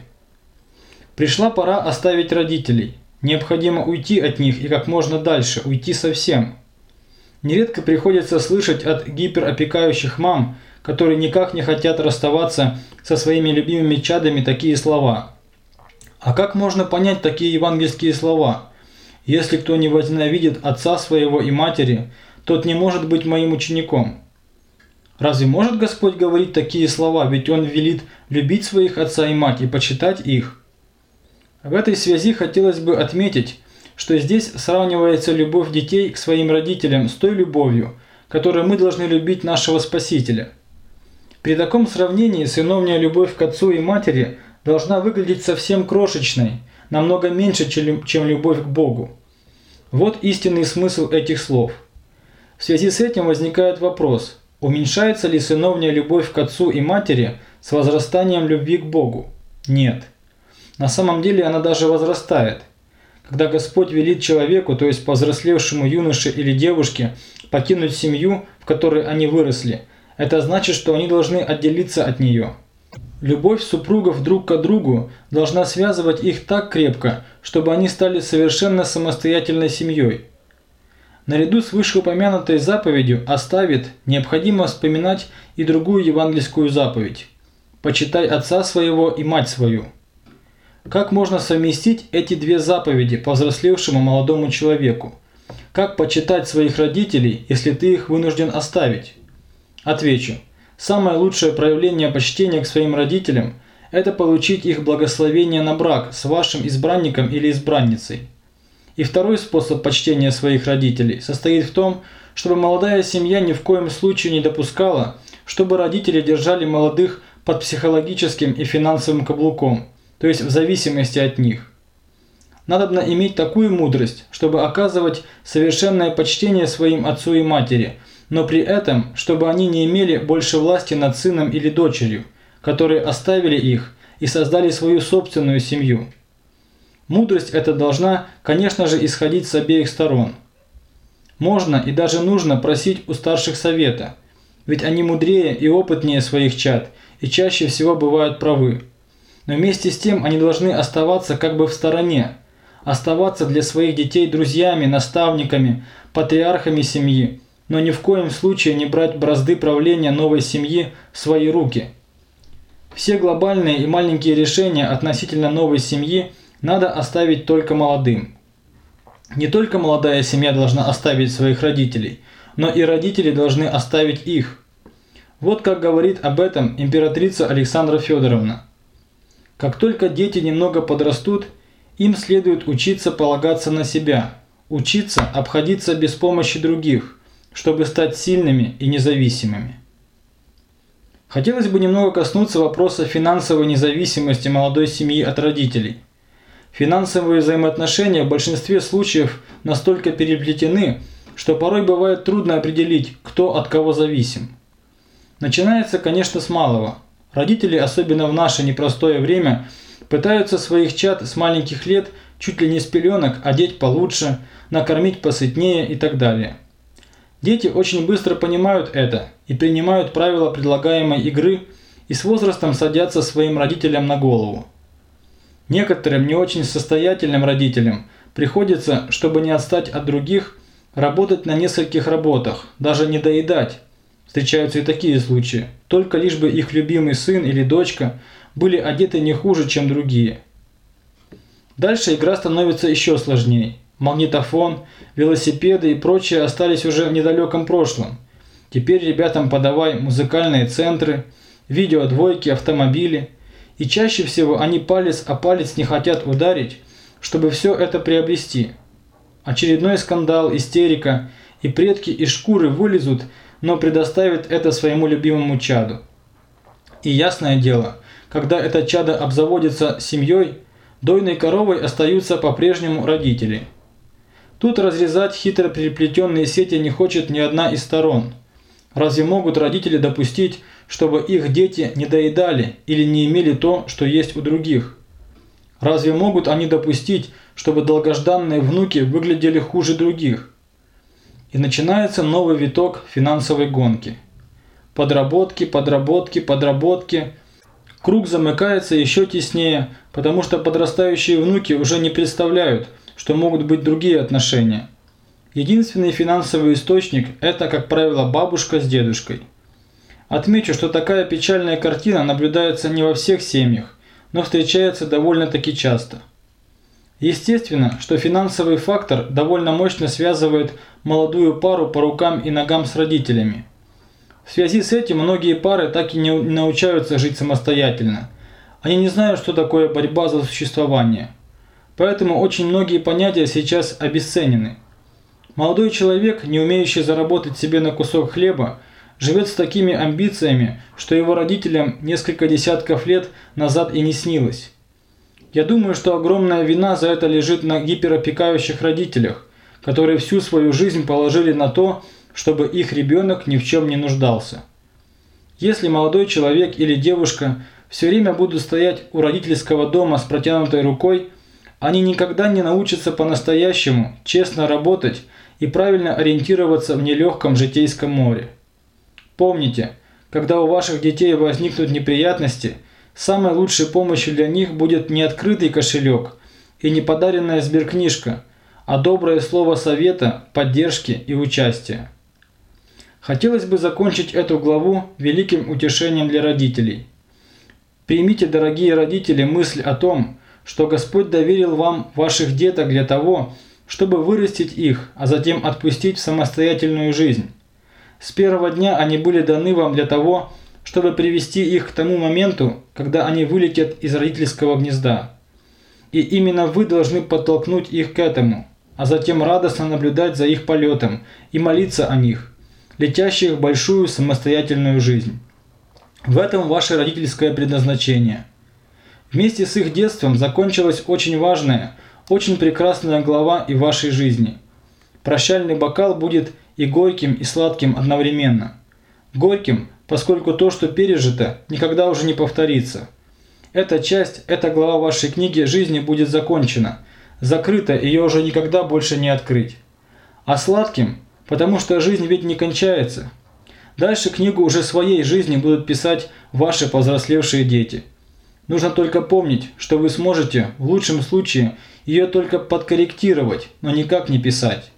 Пришла пора оставить родителей. Необходимо уйти от них и как можно дальше, уйти совсем. Нередко приходится слышать от гиперопекающих мам, которые никак не хотят расставаться со своими любимыми чадами такие слова. А как можно понять такие евангельские слова? Если кто не возненавидит отца своего и матери, тот не может быть моим учеником. Разве может Господь говорить такие слова, ведь Он велит любить своих отца и мать и почитать их? В этой связи хотелось бы отметить, что здесь сравнивается любовь детей к своим родителям с той любовью, которой мы должны любить нашего Спасителя. При таком сравнении сыновняя любовь к отцу и матери должна выглядеть совсем крошечной, намного меньше, чем любовь к Богу. Вот истинный смысл этих слов. В связи с этим возникает вопрос, уменьшается ли сыновняя любовь к отцу и матери с возрастанием любви к Богу? Нет. На самом деле она даже возрастает. Когда Господь велит человеку, то есть повзрослевшему юноше или девушке, покинуть семью, в которой они выросли, это значит, что они должны отделиться от нее. Любовь супругов друг к другу должна связывать их так крепко, чтобы они стали совершенно самостоятельной семьей. Наряду с вышеупомянутой заповедью «оставит» необходимо вспоминать и другую евангельскую заповедь «почитай отца своего и мать свою». Как можно совместить эти две заповеди повзрослевшему молодому человеку? Как почитать своих родителей, если ты их вынужден оставить? Отвечу. Самое лучшее проявление почтения к своим родителям – это получить их благословение на брак с вашим избранником или избранницей. И второй способ почтения своих родителей состоит в том, чтобы молодая семья ни в коем случае не допускала, чтобы родители держали молодых под психологическим и финансовым каблуком – то есть в зависимости от них. Надо иметь такую мудрость, чтобы оказывать совершенное почтение своим отцу и матери, но при этом, чтобы они не имели больше власти над сыном или дочерью, которые оставили их и создали свою собственную семью. Мудрость эта должна, конечно же, исходить с обеих сторон. Можно и даже нужно просить у старших совета, ведь они мудрее и опытнее своих чад и чаще всего бывают правы. но вместе с тем они должны оставаться как бы в стороне, оставаться для своих детей друзьями, наставниками, патриархами семьи, но ни в коем случае не брать бразды правления новой семьи в свои руки. Все глобальные и маленькие решения относительно новой семьи надо оставить только молодым. Не только молодая семья должна оставить своих родителей, но и родители должны оставить их. Вот как говорит об этом императрица Александра Федоровна. Как только дети немного подрастут, им следует учиться полагаться на себя, учиться обходиться без помощи других, чтобы стать сильными и независимыми. Хотелось бы немного коснуться вопроса финансовой независимости молодой семьи от родителей. Финансовые взаимоотношения в большинстве случаев настолько переплетены, что порой бывает трудно определить, кто от кого зависим. Начинается, конечно, с малого. Родители, особенно в наше непростое время, пытаются своих чад с маленьких лет чуть ли не с пеленок одеть получше, накормить посытнее и так далее. Дети очень быстро понимают это и принимают правила предлагаемой игры и с возрастом садятся своим родителям на голову. Некоторым не очень состоятельным родителям приходится, чтобы не отстать от других, работать на нескольких работах, даже не доедать. Встречаются и такие случаи, только лишь бы их любимый сын или дочка были одеты не хуже, чем другие. Дальше игра становится еще сложнее. Магнитофон, велосипеды и прочее остались уже в недалеком прошлом. Теперь ребятам подавай музыкальные центры, видеодвойки, автомобили – и чаще всего они палец о палец не хотят ударить, чтобы все это приобрести. Очередной скандал, истерика, и предки из шкуры вылезут, но предоставят это своему любимому чаду. И ясное дело, когда это чадо обзаводится семьей, дойной коровой остаются по-прежнему родители. Тут разрезать хитро переплетенные сети не хочет ни одна из сторон. Разве могут родители допустить, чтобы их дети не доедали или не имели то, что есть у других? Разве могут они допустить, чтобы долгожданные внуки выглядели хуже других? И начинается новый виток финансовой гонки. Подработки, подработки, подработки. Круг замыкается еще теснее, потому что подрастающие внуки уже не представляют, что могут быть другие отношения. Единственный финансовый источник – это, как правило, бабушка с дедушкой – Отмечу, что такая печальная картина наблюдается не во всех семьях, но встречается довольно-таки часто. Естественно, что финансовый фактор довольно мощно связывает молодую пару по рукам и ногам с родителями. В связи с этим многие пары так и не научаются жить самостоятельно. Они не знают, что такое борьба за существование. Поэтому очень многие понятия сейчас обесценены. Молодой человек, не умеющий заработать себе на кусок хлеба, живет с такими амбициями, что его родителям несколько десятков лет назад и не снилось. Я думаю, что огромная вина за это лежит на гиперопекающих родителях, которые всю свою жизнь положили на то, чтобы их ребенок ни в чем не нуждался. Если молодой человек или девушка все время будут стоять у родительского дома с протянутой рукой, они никогда не научатся по-настоящему честно работать и правильно ориентироваться в нелегком житейском море. Помните, когда у ваших детей возникнут неприятности, самой лучшей помощью для них будет не открытый кошелек и не подаренная сберкнижка, а доброе слово совета, поддержки и участия. Хотелось бы закончить эту главу великим утешением для родителей. Примите, дорогие родители, мысль о том, что Господь доверил вам ваших деток для того, чтобы вырастить их, а затем отпустить в самостоятельную жизнь. С первого дня они были даны вам для того, чтобы привести их к тому моменту, когда они вылетят из родительского гнезда. И именно вы должны подтолкнуть их к этому, а затем радостно наблюдать за их полетом и молиться о них, летящих в большую самостоятельную жизнь. В этом ваше родительское предназначение. Вместе с их детством закончилась очень важная, очень прекрасная глава и вашей жизни. Прощальный бокал будет – и горьким, и сладким одновременно. Горьким, поскольку то, что пережито, никогда уже не повторится. Эта часть, эта глава вашей книги жизни будет закончена, закрыта, ее уже никогда больше не открыть. А сладким, потому что жизнь ведь не кончается. Дальше книгу уже своей жизни будут писать ваши повзрослевшие дети. Нужно только помнить, что вы сможете, в лучшем случае, ее только подкорректировать, но никак не писать.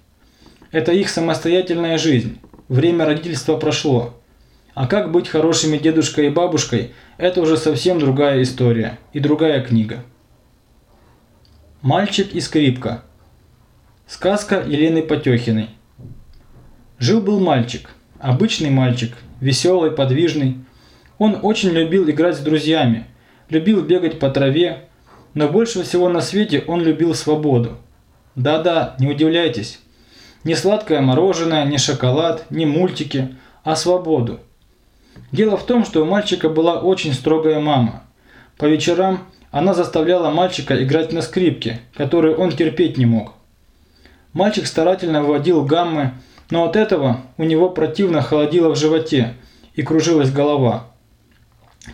Это их самостоятельная жизнь. Время родительства прошло. А как быть хорошими дедушкой и бабушкой – это уже совсем другая история и другая книга. Мальчик и скрипка. Сказка Елены Потехиной. Жил-был мальчик. Обычный мальчик, веселый, подвижный. Он очень любил играть с друзьями, любил бегать по траве, но больше всего на свете он любил свободу. Да-да, не удивляйтесь. Не сладкое мороженое, не шоколад, не мультики, а свободу. Дело в том, что у мальчика была очень строгая мама. По вечерам она заставляла мальчика играть на скрипке, которую он терпеть не мог. Мальчик старательно вводил гаммы, но от этого у него противно холодило в животе и кружилась голова.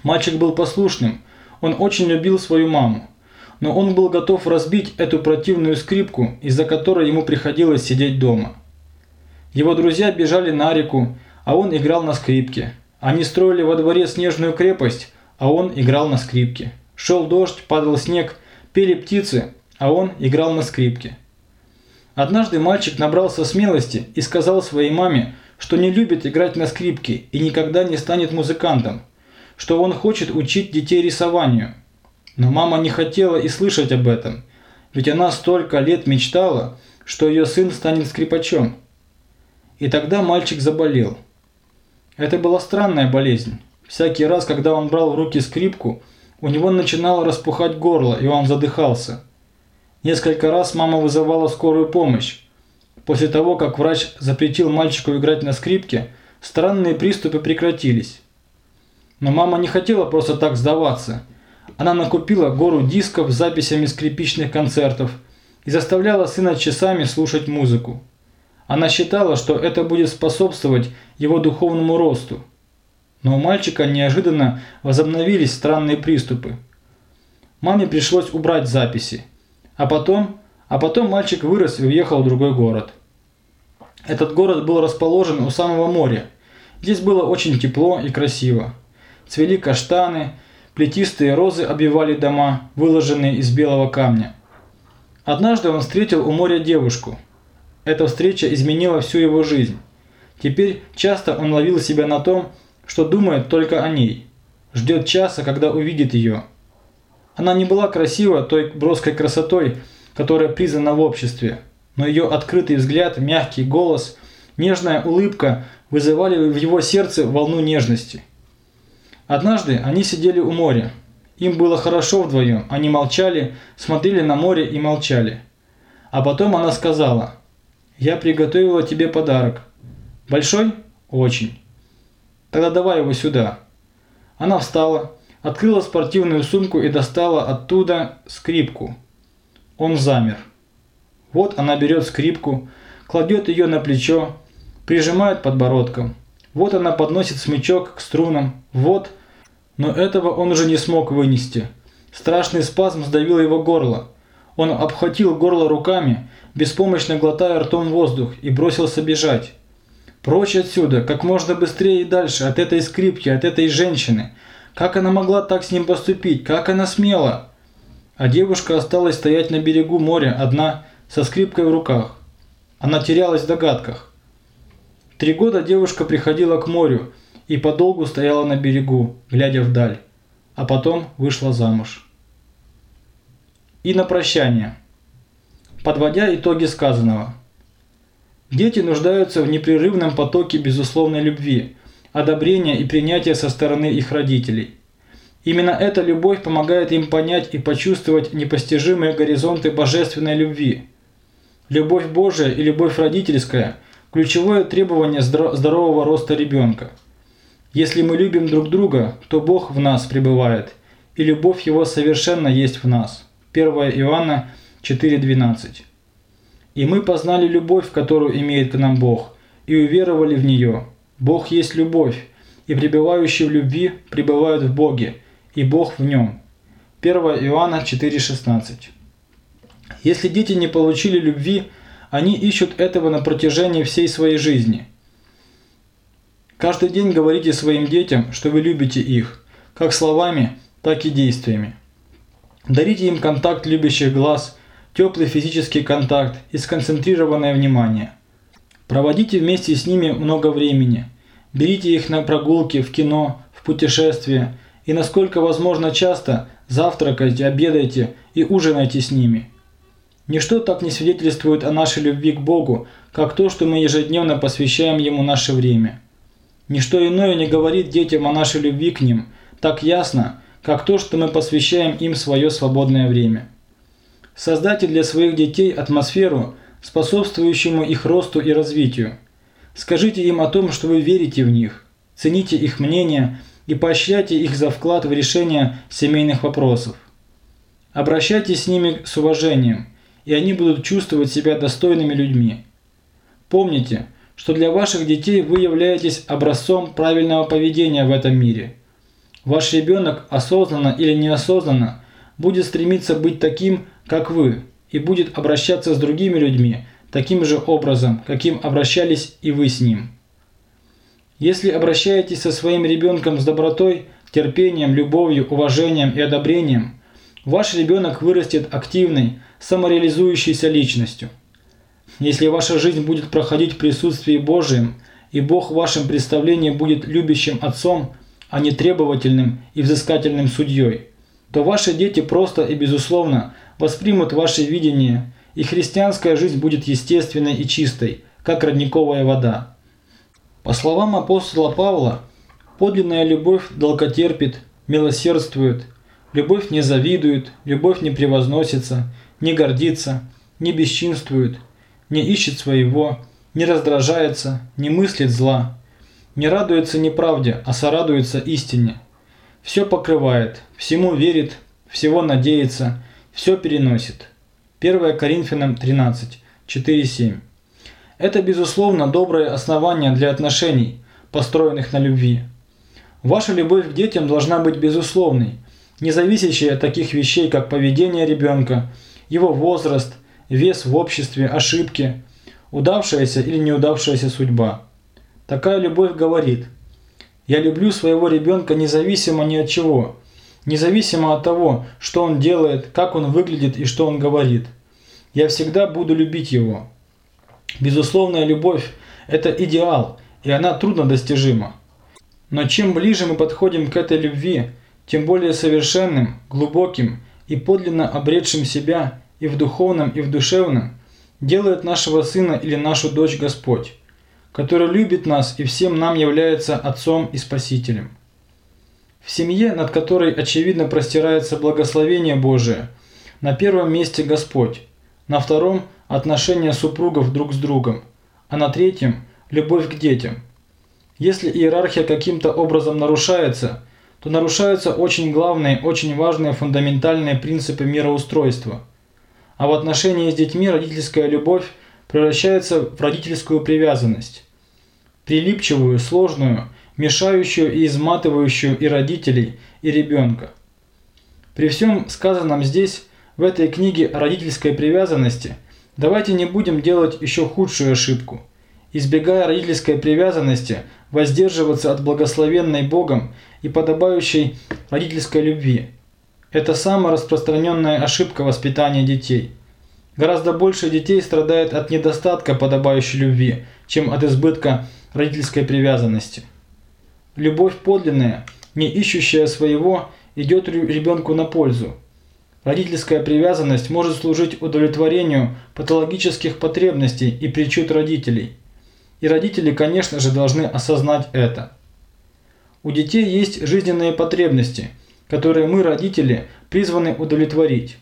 Мальчик был послушным, он очень любил свою маму, но он был готов разбить эту противную скрипку, из-за которой ему приходилось сидеть дома. Его друзья бежали на реку, а он играл на скрипке. Они строили во дворе снежную крепость, а он играл на скрипке. Шел дождь, падал снег, пели птицы, а он играл на скрипке. Однажды мальчик набрался смелости и сказал своей маме, что не любит играть на скрипке и никогда не станет музыкантом, что он хочет учить детей рисованию. Но мама не хотела и слышать об этом, ведь она столько лет мечтала, что ее сын станет скрипачом. И тогда мальчик заболел. Это была странная болезнь. Всякий раз, когда он брал в руки скрипку, у него начинало распухать горло, и он задыхался. Несколько раз мама вызывала скорую помощь. После того, как врач запретил мальчику играть на скрипке, странные приступы прекратились. Но мама не хотела просто так сдаваться. Она накупила гору дисков с записями скрипичных концертов и заставляла сына часами слушать музыку. Она считала, что это будет способствовать его духовному росту. Но у мальчика неожиданно возобновились странные приступы. Маме пришлось убрать записи. А потом, а потом мальчик вырос и уехал в другой город. Этот город был расположен у самого моря. Здесь было очень тепло и красиво. Цвели каштаны, плетистые розы обивали дома, выложенные из белого камня. Однажды он встретил у моря девушку. Эта встреча изменила всю его жизнь. Теперь часто он ловил себя на том, что думает только о ней. Ждет часа, когда увидит ее. Она не была красива той броской красотой, которая признана в обществе, но ее открытый взгляд, мягкий голос, нежная улыбка вызывали в его сердце волну нежности. Однажды они сидели у моря. Им было хорошо вдвоем, они молчали, смотрели на море и молчали. А потом она сказала, «Я приготовила тебе подарок. Большой? Очень. Тогда давай его сюда». Она встала, открыла спортивную сумку и достала оттуда скрипку. Он замер. Вот она берет скрипку, кладет ее на плечо, прижимает подбородком. Вот она подносит смычок к струнам. Вот. Но этого он уже не смог вынести. Страшный спазм сдавил его горло. Он обхватил горло руками, беспомощно глотая ртом воздух, и бросился бежать. Прочь отсюда, как можно быстрее и дальше, от этой скрипки, от этой женщины – как она могла так с ним поступить? Как она смела? А девушка осталась стоять на берегу моря одна, со скрипкой в руках. Она терялась в догадках. Три года девушка приходила к морю и подолгу стояла на берегу, глядя вдаль, а потом вышла замуж. И на прощание. Подводя итоги сказанного. Дети нуждаются в непрерывном потоке безусловной любви – одобрения и принятия со стороны их родителей. Именно эта любовь помогает им понять и почувствовать непостижимые горизонты божественной любви. Любовь Божия и любовь родительская – ключевое требование здорового роста ребенка. Если мы любим друг друга, то Бог в нас пребывает, и любовь Его совершенно есть в нас. 1 Иоанна 4.12 «И мы познали любовь, которую имеет к нам Бог, и уверовали в нее, Бог есть любовь, и пребывающие в любви пребывают в Боге, и Бог в нем. 1 Иоанна 4,16 Если дети не получили любви, они ищут этого на протяжении всей своей жизни. Каждый день говорите своим детям, что вы любите их, как словами, так и действиями. Дарите им контакт любящих глаз, теплый физический контакт и сконцентрированное внимание. Проводите вместе с ними много времени. Берите их на прогулки, в кино, в путешествия и насколько возможно часто завтракайте, обедайте и ужинайте с ними. Ничто так не свидетельствует о нашей любви к Богу, как то, что мы ежедневно посвящаем Ему наше время. Ничто иное не говорит детям о нашей любви к ним так ясно, как то, что мы посвящаем им свое свободное время. Создайте для своих детей атмосферу, способствующему их росту и развитию. Скажите им о том, что вы верите в них, цените их мнение и поощряйте их за вклад в решение семейных вопросов. Обращайтесь с ними с уважением, и они будут чувствовать себя достойными людьми. Помните, что для ваших детей вы являетесь образцом правильного поведения в этом мире. Ваш ребенок осознанно или неосознанно будет стремиться быть таким, как вы, и будет обращаться с другими людьми таким же образом, каким обращались и вы с ним. Если обращаетесь со своим ребенком с добротой, терпением, любовью, уважением и одобрением, ваш ребенок вырастет активной, самореализующейся личностью – если ваша жизнь будет проходить в присутствии Божьем, и Бог в вашем представлении будет любящим отцом, а не требовательным и взыскательным судьей, то ваши дети просто и безусловно воспримут ваше видение, и христианская жизнь будет естественной и чистой, как родниковая вода. По словам апостола Павла, подлинная любовь долготерпит, милосердствует, любовь не завидует, любовь не превозносится, не гордится, не бесчинствует – не ищет своего, не раздражается, не мыслит зла, не радуется неправде, а сорадуется истине. Все покрывает, всему верит, всего надеется, все переносит. 1 Коринфянам 13, 4-7. Это, безусловно, доброе основание для отношений, построенных на любви. Ваша любовь к детям должна быть безусловной, не зависящей от таких вещей, как поведение ребенка, его возраст – вес в обществе, ошибки, удавшаяся или неудавшаяся судьба. Такая любовь говорит «Я люблю своего ребенка независимо ни от чего, независимо от того, что он делает, как он выглядит и что он говорит. Я всегда буду любить его». Безусловная любовь – это идеал, и она трудно достижима. Но чем ближе мы подходим к этой любви, тем более совершенным, глубоким и подлинно обретшим себя и в духовном, и в душевном, делает нашего сына или нашу дочь Господь, который любит нас и всем нам является Отцом и Спасителем. В семье, над которой очевидно простирается благословение Божие, на первом месте Господь, на втором – отношения супругов друг с другом, а на третьем – любовь к детям. Если иерархия каким-то образом нарушается, то нарушаются очень главные, очень важные фундаментальные принципы мироустройства – а в отношении с детьми родительская любовь превращается в родительскую привязанность. Прилипчивую, сложную, мешающую и изматывающую и родителей, и ребенка. При всем сказанном здесь, в этой книге о родительской привязанности, давайте не будем делать еще худшую ошибку. Избегая родительской привязанности, воздерживаться от благословенной Богом и подобающей родительской любви – это самая распространенная ошибка воспитания детей. Гораздо больше детей страдает от недостатка подобающей любви, чем от избытка родительской привязанности. Любовь подлинная, не ищущая своего, идет ребенку на пользу. Родительская привязанность может служить удовлетворению патологических потребностей и причуд родителей. И родители, конечно же, должны осознать это. У детей есть жизненные потребности – которые мы, родители, призваны удовлетворить.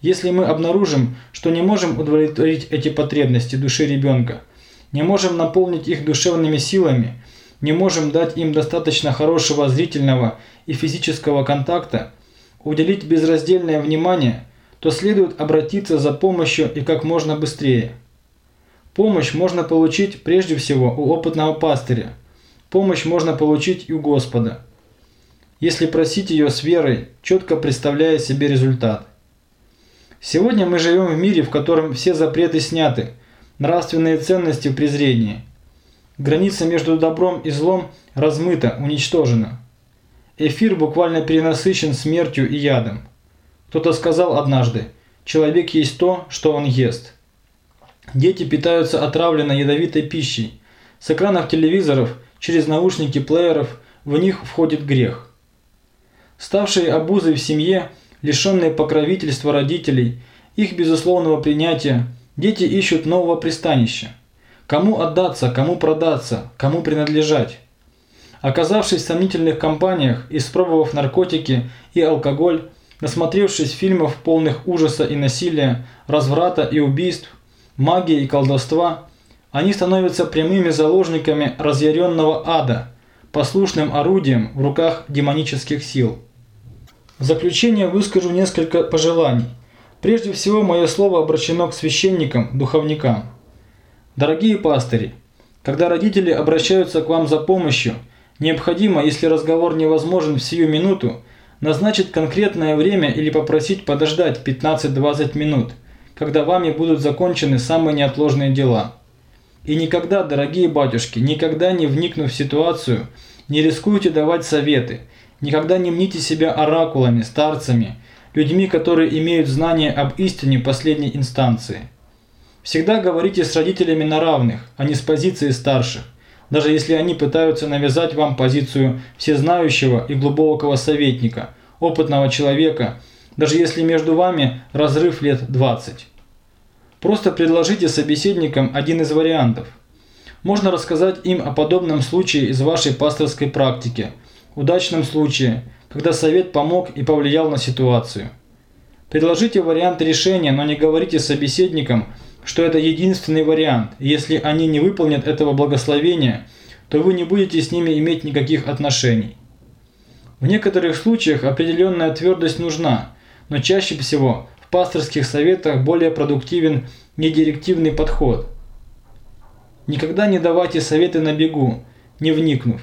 Если мы обнаружим, что не можем удовлетворить эти потребности души ребенка, не можем наполнить их душевными силами, не можем дать им достаточно хорошего зрительного и физического контакта, уделить безраздельное внимание, то следует обратиться за помощью и как можно быстрее. Помощь можно получить прежде всего у опытного пастыря. Помощь можно получить и у Господа если просить ее с верой, четко представляя себе результат. Сегодня мы живем в мире, в котором все запреты сняты, нравственные ценности в презрении. Граница между добром и злом размыта, уничтожена. Эфир буквально перенасыщен смертью и ядом. Кто-то сказал однажды, человек есть то, что он ест. Дети питаются отравленной ядовитой пищей. С экранов телевизоров, через наушники плееров в них входит грех. Ставшие обузой в семье, лишенные покровительства родителей, их безусловного принятия, дети ищут нового пристанища. Кому отдаться, кому продаться, кому принадлежать. Оказавшись в сомнительных компаниях, испробовав наркотики и алкоголь, насмотревшись фильмов полных ужаса и насилия, разврата и убийств, магии и колдовства, они становятся прямыми заложниками разъяренного ада, послушным орудием в руках демонических сил. В заключение выскажу несколько пожеланий. Прежде всего, мое слово обращено к священникам, духовникам. Дорогие пастыри, когда родители обращаются к вам за помощью, необходимо, если разговор невозможен в сию минуту, назначить конкретное время или попросить подождать 15-20 минут, когда вами будут закончены самые неотложные дела. И никогда, дорогие батюшки, никогда не вникнув в ситуацию, не рискуйте давать советы, никогда не мните себя оракулами, старцами, людьми, которые имеют знания об истине последней инстанции. Всегда говорите с родителями на равных, а не с позиции старших даже если они пытаются навязать вам позицию всезнающего и глубокого советника, опытного человека, даже если между вами разрыв лет 20. Просто предложите собеседникам один из вариантов. Можно рассказать им о подобном случае из вашей пасторской практики, удачном случае, когда совет помог и повлиял на ситуацию. Предложите вариант решения, но не говорите собеседникам, что это единственный вариант. Если они не выполнят этого благословения, то вы не будете с ними иметь никаких отношений. В некоторых случаях определенная твердость нужна, но чаще всего в пасторских советах более продуктивен недирективный подход. Никогда не давайте советы на бегу, не вникнув.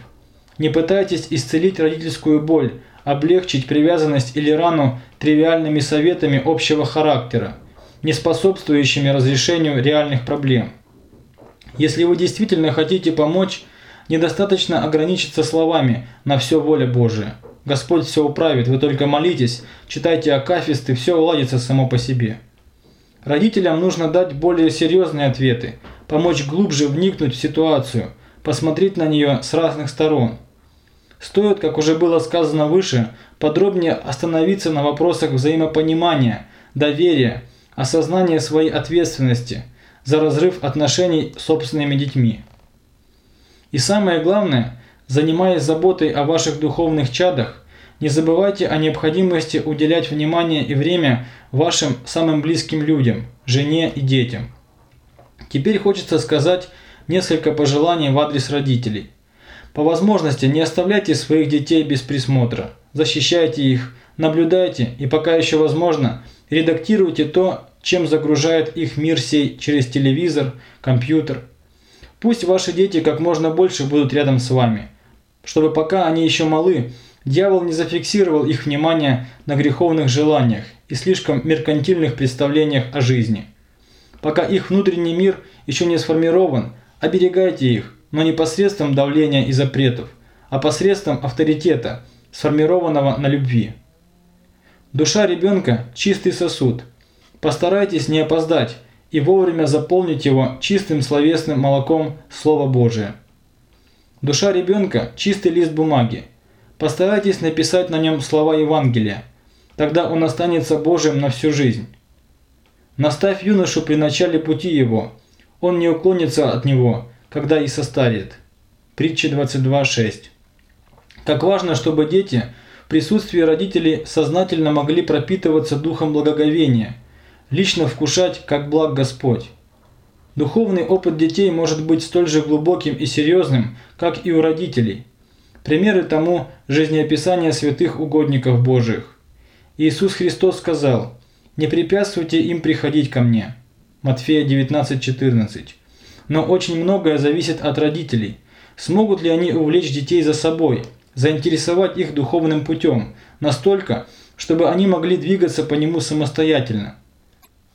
Не пытайтесь исцелить родительскую боль, облегчить привязанность или рану тривиальными советами общего характера не способствующими разрешению реальных проблем. Если вы действительно хотите помочь, недостаточно ограничиться словами «на все воля Божия». Господь все управит, вы только молитесь, читайте акафисты, все уладится само по себе. Родителям нужно дать более серьезные ответы, помочь глубже вникнуть в ситуацию, посмотреть на нее с разных сторон. Стоит, как уже было сказано выше, подробнее остановиться на вопросах взаимопонимания, доверия, осознание своей ответственности за разрыв отношений с собственными детьми. И самое главное, занимаясь заботой о ваших духовных чадах, не забывайте о необходимости уделять внимание и время вашим самым близким людям, жене и детям. Теперь хочется сказать несколько пожеланий в адрес родителей. По возможности не оставляйте своих детей без присмотра, защищайте их, наблюдайте и пока еще возможно, редактируйте то, чем загружает их мир сей через телевизор, компьютер. Пусть ваши дети как можно больше будут рядом с вами, чтобы пока они еще малы, дьявол не зафиксировал их внимание на греховных желаниях и слишком меркантильных представлениях о жизни. Пока их внутренний мир еще не сформирован, оберегайте их, но не посредством давления и запретов, а посредством авторитета, сформированного на любви. Душа ребенка – чистый сосуд. Постарайтесь не опоздать и вовремя заполнить его чистым словесным молоком Слова Божия. Душа ребенка – чистый лист бумаги. Постарайтесь написать на нем слова Евангелия. Тогда он останется Божьим на всю жизнь. Наставь юношу при начале пути его. Он не уклонится от него, когда и состарит. Притча 22.6. Как важно, чтобы дети – присутствии родителей сознательно могли пропитываться духом благоговения, лично вкушать, как благ Господь. Духовный опыт детей может быть столь же глубоким и серьезным, как и у родителей. Примеры тому – жизнеописание святых угодников Божиих. Иисус Христос сказал «Не препятствуйте им приходить ко мне» Матфея 19:14. Но очень многое зависит от родителей. Смогут ли они увлечь детей за собой – заинтересовать их духовным путем, настолько, чтобы они могли двигаться по нему самостоятельно.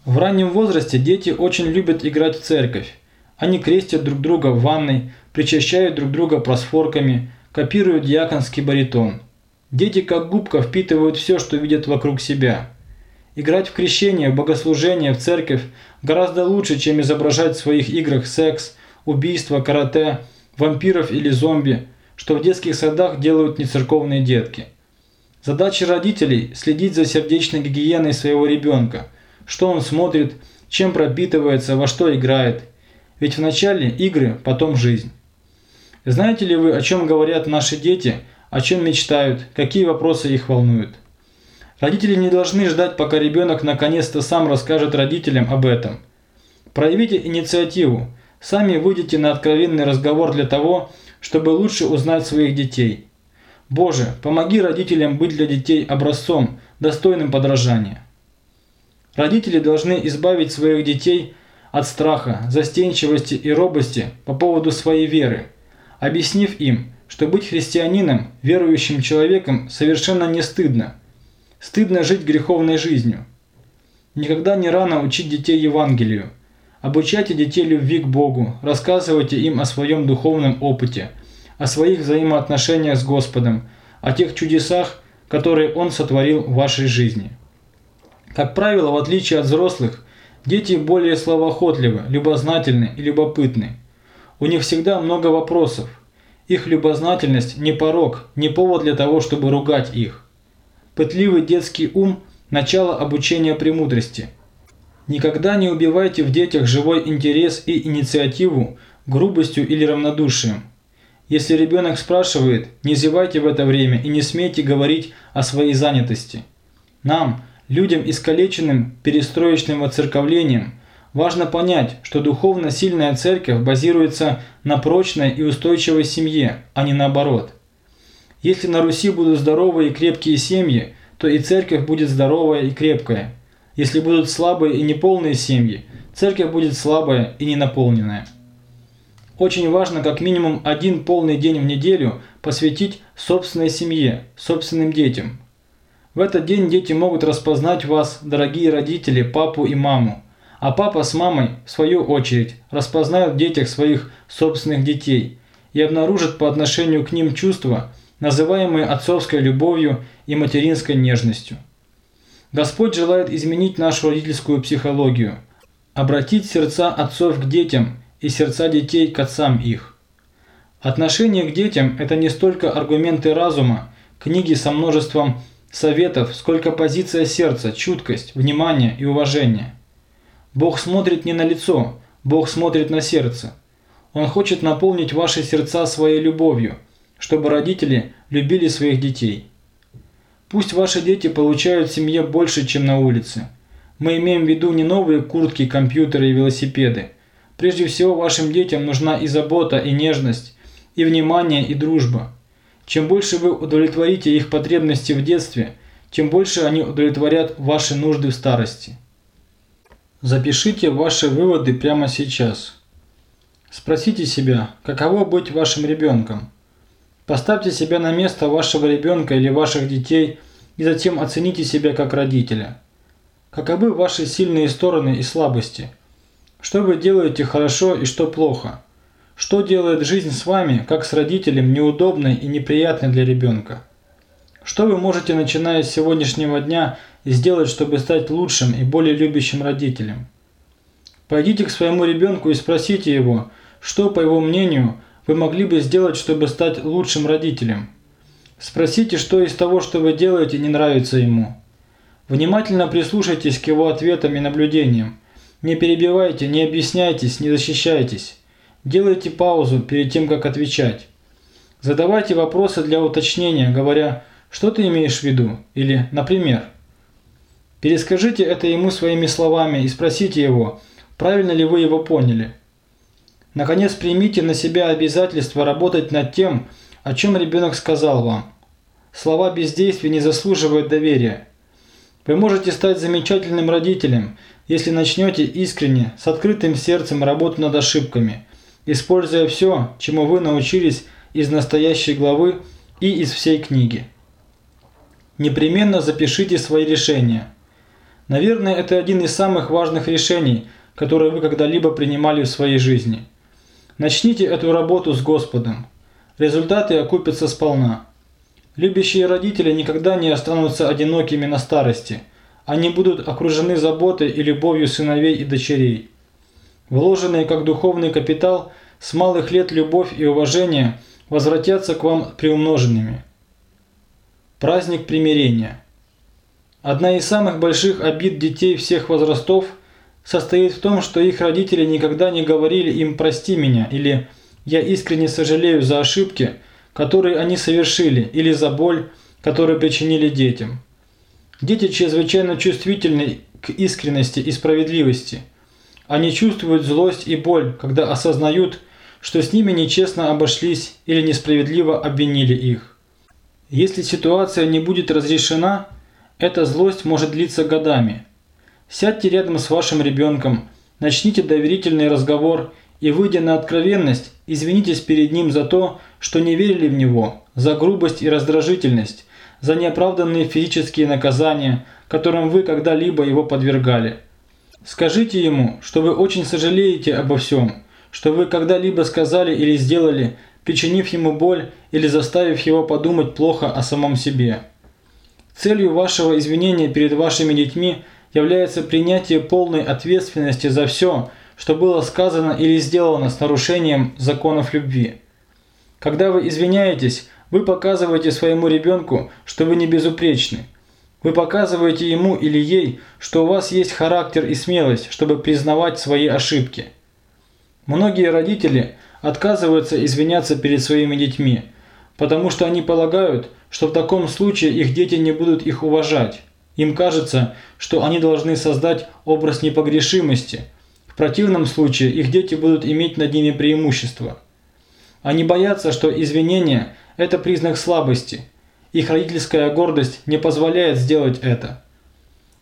В раннем возрасте дети очень любят играть в церковь. Они крестят друг друга в ванной, причащают друг друга просфорками, копируют диаконский баритон. Дети как губка впитывают все, что видят вокруг себя. Играть в крещение, богослужение, в церковь гораздо лучше, чем изображать в своих играх секс, убийство, карате, вампиров или зомби, что в детских садах делают нецерковные детки. Задача родителей – следить за сердечной гигиеной своего ребенка, что он смотрит, чем пропитывается, во что играет. Ведь вначале игры, потом жизнь. Знаете ли вы, о чем говорят наши дети, о чем мечтают, какие вопросы их волнуют? Родители не должны ждать, пока ребенок наконец-то сам расскажет родителям об этом. Проявите инициативу, сами выйдите на откровенный разговор для того, чтобы лучше узнать своих детей. Боже, помоги родителям быть для детей образцом, достойным подражания. Родители должны избавить своих детей от страха, застенчивости и робости по поводу своей веры, объяснив им, что быть христианином, верующим человеком совершенно не стыдно. Стыдно жить греховной жизнью. Никогда не рано учить детей Евангелию. Обучайте детей любви к Богу, рассказывайте им о своем духовном опыте, о своих взаимоотношениях с Господом, о тех чудесах, которые Он сотворил в вашей жизни. Как правило, в отличие от взрослых, дети более словоохотливы, любознательны и любопытны. У них всегда много вопросов. Их любознательность не порог, не повод для того, чтобы ругать их. Пытливый детский ум – начало обучения премудрости. Никогда не убивайте в детях живой интерес и инициативу грубостью или равнодушием. Если ребенок спрашивает, не зевайте в это время и не смейте говорить о своей занятости. Нам, Людям, искалеченным перестроечным воцерковлением, важно понять, что духовно сильная церковь базируется на прочной и устойчивой семье, а не наоборот. Если на Руси будут здоровые и крепкие семьи, то и церковь будет здоровая и крепкая. Если будут слабые и неполные семьи, церковь будет слабая и ненаполненная. Очень важно как минимум один полный день в неделю посвятить собственной семье, собственным детям – в этот день дети могут распознать вас, дорогие родители, папу и маму. А папа с мамой, в свою очередь, распознают в детях своих собственных детей и обнаружат по отношению к ним чувства, называемые отцовской любовью и материнской нежностью. Господь желает изменить нашу родительскую психологию, обратить сердца отцов к детям и сердца детей к отцам их. Отношение к детям – это не столько аргументы разума, книги со множеством советов, сколько позиция сердца, чуткость, внимание и уважение. Бог смотрит не на лицо, Бог смотрит на сердце. Он хочет наполнить ваши сердца своей любовью, чтобы родители любили своих детей. Пусть ваши дети получают в семье больше, чем на улице. Мы имеем в виду не новые куртки, компьютеры и велосипеды. Прежде всего вашим детям нужна и забота, и нежность, и внимание, и дружба – чем больше вы удовлетворите их потребности в детстве, тем больше они удовлетворят ваши нужды в старости. Запишите ваши выводы прямо сейчас. Спросите себя, каково быть вашим ребенком. Поставьте себя на место вашего ребенка или ваших детей и затем оцените себя как родителя. Каковы ваши сильные стороны и слабости? Что вы делаете хорошо и что плохо? Что делает жизнь с вами, как с родителем, неудобной и неприятной для ребенка? Что вы можете, начиная с сегодняшнего дня, сделать, чтобы стать лучшим и более любящим родителем? Пойдите к своему ребенку и спросите его, что, по его мнению, вы могли бы сделать, чтобы стать лучшим родителем. Спросите, что из того, что вы делаете, не нравится ему. Внимательно прислушайтесь к его ответам и наблюдениям. Не перебивайте, не объясняйтесь, не защищайтесь. Делайте паузу перед тем, как отвечать. Задавайте вопросы для уточнения, говоря «Что ты имеешь в виду?» или «Например». Перескажите это ему своими словами и спросите его, правильно ли вы его поняли. Наконец, примите на себя обязательство работать над тем, о чем ребенок сказал вам. Слова бездействия не заслуживают доверия. Вы можете стать замечательным родителем, если начнете искренне, с открытым сердцем работу над ошибками – используя все, чему вы научились из настоящей главы и из всей книги. Непременно запишите свои решения. Наверное, это один из самых важных решений, которые вы когда-либо принимали в своей жизни. Начните эту работу с Господом. Результаты окупятся сполна. Любящие родители никогда не останутся одинокими на старости. Они будут окружены заботой и любовью сыновей и дочерей. Вложенные как духовный капитал, с малых лет любовь и уважение возвратятся к вам приумноженными. Праздник примирения. Одна из самых больших обид детей всех возрастов состоит в том, что их родители никогда не говорили им «прости меня» или «я искренне сожалею за ошибки», которые они совершили, или за боль, которую причинили детям. Дети чрезвычайно чувствительны к искренности и справедливости. Они чувствуют злость и боль, когда осознают, что с ними нечестно обошлись или несправедливо обвинили их. Если ситуация не будет разрешена, эта злость может длиться годами. Сядьте рядом с вашим ребенком, начните доверительный разговор и, выйдя на откровенность, извинитесь перед ним за то, что не верили в него, за грубость и раздражительность, за неоправданные физические наказания, которым вы когда-либо его подвергали. Скажите ему, что вы очень сожалеете обо всем, что вы когда-либо сказали или сделали, причинив ему боль или заставив его подумать плохо о самом себе. Целью вашего извинения перед вашими детьми является принятие полной ответственности за все, что было сказано или сделано с нарушением законов любви. Когда вы извиняетесь, вы показываете своему ребенку, что вы не безупречны. Вы показываете ему или ей, что у вас есть характер и смелость, чтобы признавать свои ошибки. Многие родители отказываются извиняться перед своими детьми, потому что они полагают, что в таком случае их дети не будут их уважать. Им кажется, что они должны создать образ непогрешимости – противном случае их дети будут иметь над ними преимущество. Они боятся, что извинение – это признак слабости. Их родительская гордость не позволяет сделать это.